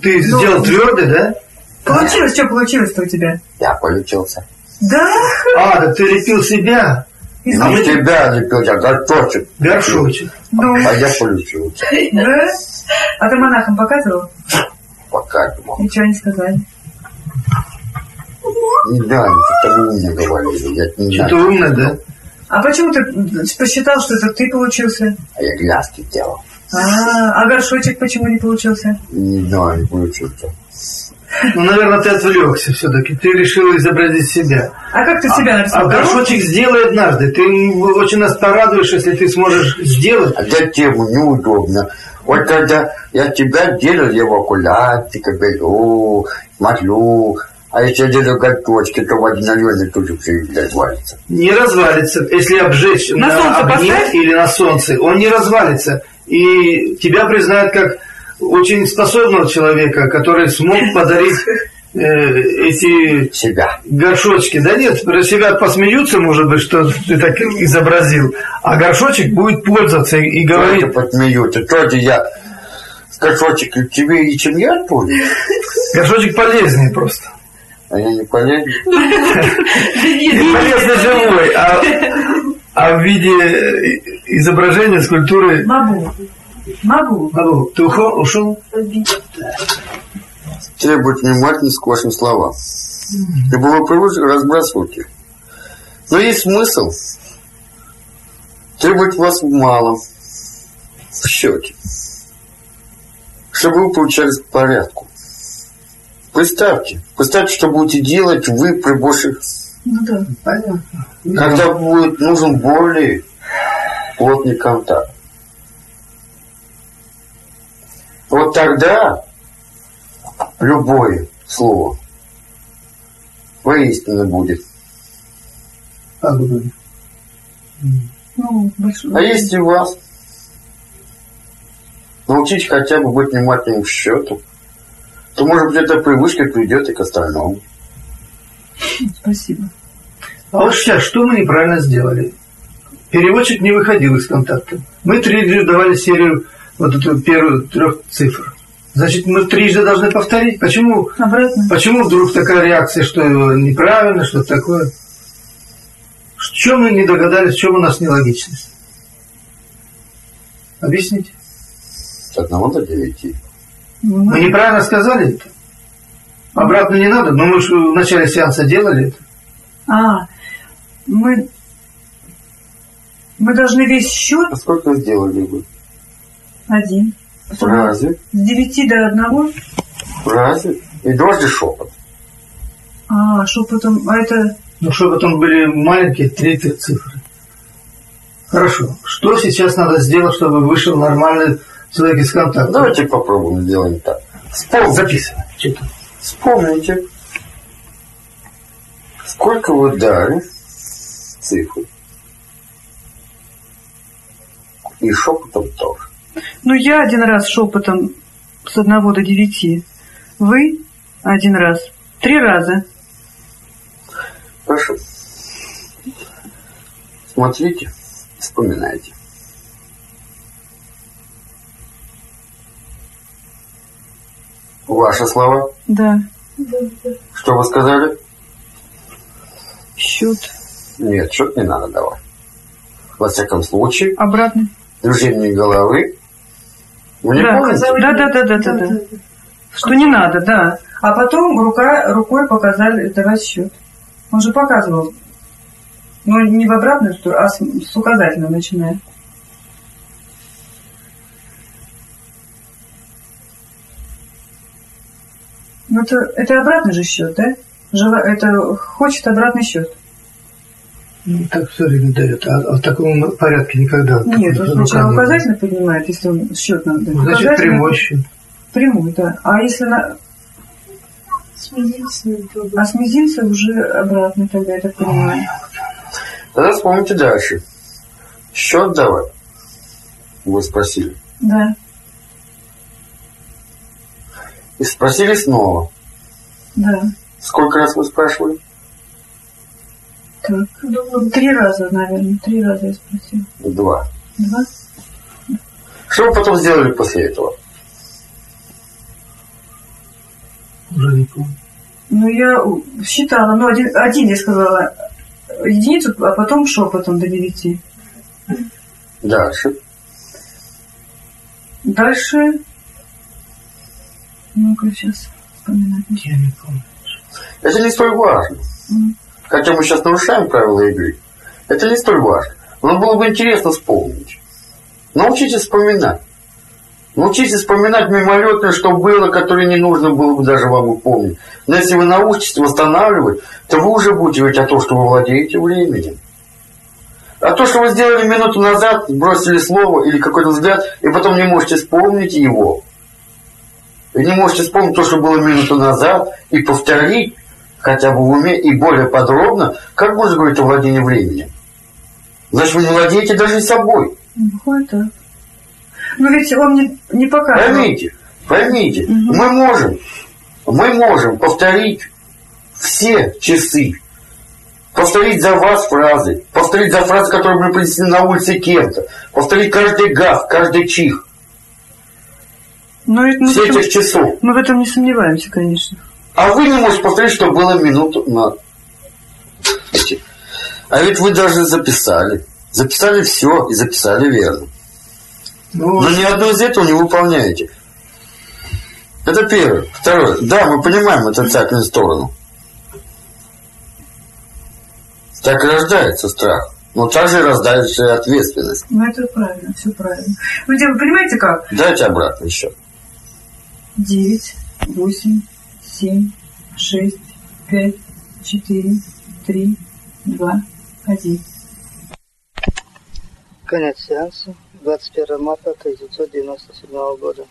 ты Ну. сделал твердый, да? Получилось, что получилось-то у тебя? Я полетелся. Да? А, да ты лепил себя, Ну, тебя лепил, я горшочек. горшочек. Ну, А я полетелся. да? А ты монахам показывал? Показывал. И что они сказали? Не да, это мне говорили, я не Что-то умное, да? А почему ты посчитал, что это ты получился? А я гляски делал. А, а горшочек почему не получился? Не знаю, не получился. Ну, наверное, ты отвлекся все-таки. Ты решил изобразить себя. А как ты себя А нарисовал? горшочек сделай однажды. Ты очень нас порадуешь, если ты сможешь сделать. А для тему неудобно. Вот когда я тебя делал, я в окулятика беру, смотрю. А если я делаю горшочки, то в один районе тут же все развалится. Не развалится. Если обжечь На на, солнце огне поставь. или на солнце, он не развалится. И тебя признают как очень способного человека, который смог подарить э, эти Себя. горшочки. Да нет, про себя посмеются, может быть, что ты так изобразил. А горшочек будет пользоваться и, и Говорит, говорит, посмеются. Тоже я горшочек тебе и чем я буду? горшочек полезнее просто. А я не полезен. Не полезно живой, а, а в виде э, изображения скульптуры... Могу. Могу. Алло, ты ухо- ушел? Требует внимательность к вашим словам. И было привычно разбрасывать их. Но есть смысл требовать вас мало в счете, чтобы вы получались в порядку. Представьте, представьте, что будете делать вы при больших, Ну да. Понятно. когда будет нужен более плотный контакт. Вот тогда любое слово воистину будет. Как. Ну, большой. А если вас научить хотя бы быть внимательным к счету, то, может быть, эта привычка придет и к остальному. Спасибо. А вот сейчас, что мы неправильно сделали? Переводчик не выходил из контакта. Мы трижды давали серию вот эту первую трех цифр. Значит, мы трижды должны повторить. Почему, Обратно. почему вдруг такая реакция, что неправильно, что такое? В чем мы не догадались, в чем у нас нелогичность? Объясните. С одного до девяти. Ну, Мы неправильно сказали это? Обратно не надо, но мы же в начале сеанса делали это. А, мы... Мы должны весь счет А сколько сделали вы? Один. Разве? С девяти до одного. Разве? И дважды шепот. А, шепотом. А это... Ну, чтобы там были маленькие три цифры. Хорошо. Что сейчас надо сделать, чтобы вышел нормальный человек из контакта? Давайте попробуем сделать так. Вспомни, записывай. Что там? Вспомните, сколько вы дали цифр. И шепотом тоже. Ну, я один раз шепотом с одного до девяти. Вы один раз. Три раза. Хорошо. Смотрите, вспоминайте. Ваши слова. Да. Что вы сказали? Счет. Нет, счет не надо давать. Во всяком случае, Обратно. движение головы. Вы не да, помните? Да, да, да, да, да, да. Что не надо, да. А потом рука, рукой показали давать расчет. Он же показывал. Но не в обратную сторону, а с, с указательного начиная. Ну это, это обратный же счет, да? Жива, это хочет обратный счет. Ну, так все время дает. А, а в таком порядке никогда. Нет, он сначала руками. указательно поднимает, если он счет надо. Значит, Указательно- прямой счет. Прямой, да. А если на... С мизинцем другой. А с мизинца уже обратно тогда, я так понимаю. Тогда вспомните дальше. Счет давай. Вы спросили. Да, И спросили снова. да. Сколько раз вы спрашивали? Так. Три раза, наверное, три раза я спросила. Два. Два? Что вы потом сделали после этого? Уже не помню. Ну, я считала, ну, один, один я сказала единицу, а потом шепотом до девяти. Дальше. Дальше... Ну-ка, сейчас вспоминать. Я не помню. Это не столь важно. М. Хотя мы сейчас нарушаем правила игры. Это не столь важно. Но было бы интересно вспомнить. Научитесь вспоминать. Научитесь вспоминать мимолетное, что было, которое не нужно было бы даже вам упомнить. Но если вы научитесь восстанавливать, то вы уже будете говорить о том, что вы владеете временем. А то, что вы сделали минуту назад, бросили слово или какой-то взгляд, и потом не можете вспомнить его. И не можете вспомнить то, что было минуту назад, и повторить хотя бы в уме и более подробно, как можно говорить о владении временем? Значит, вы не владеете даже собой. Ну, Выходит так. Но ведь он не, не показывал. Поймите, поймите, Мгм. мы можем, мы можем повторить все часы, повторить за вас фразы, повторить за фразы, которые были принесены на улице кем-то, повторить каждый гав, каждый чих, Но ведь мы, все этих часов. мы в этом не сомневаемся, конечно. А вы не можете повторить, что было минуту на... А ведь вы даже записали. Записали все и записали верно. Ну, Но ни одно из этого не выполняете. Это первое. Второе. Да, мы понимаем отрицательную сторону. Так и рождается страх. Но также рождается и ответственность. Ну, это правильно, все правильно. Ну, вы понимаете как? Дайте обратно еще. Девять, восемь, семь, шесть, пять, четыре, три, два, один. Конец сеанса. 21 марта 1997 года.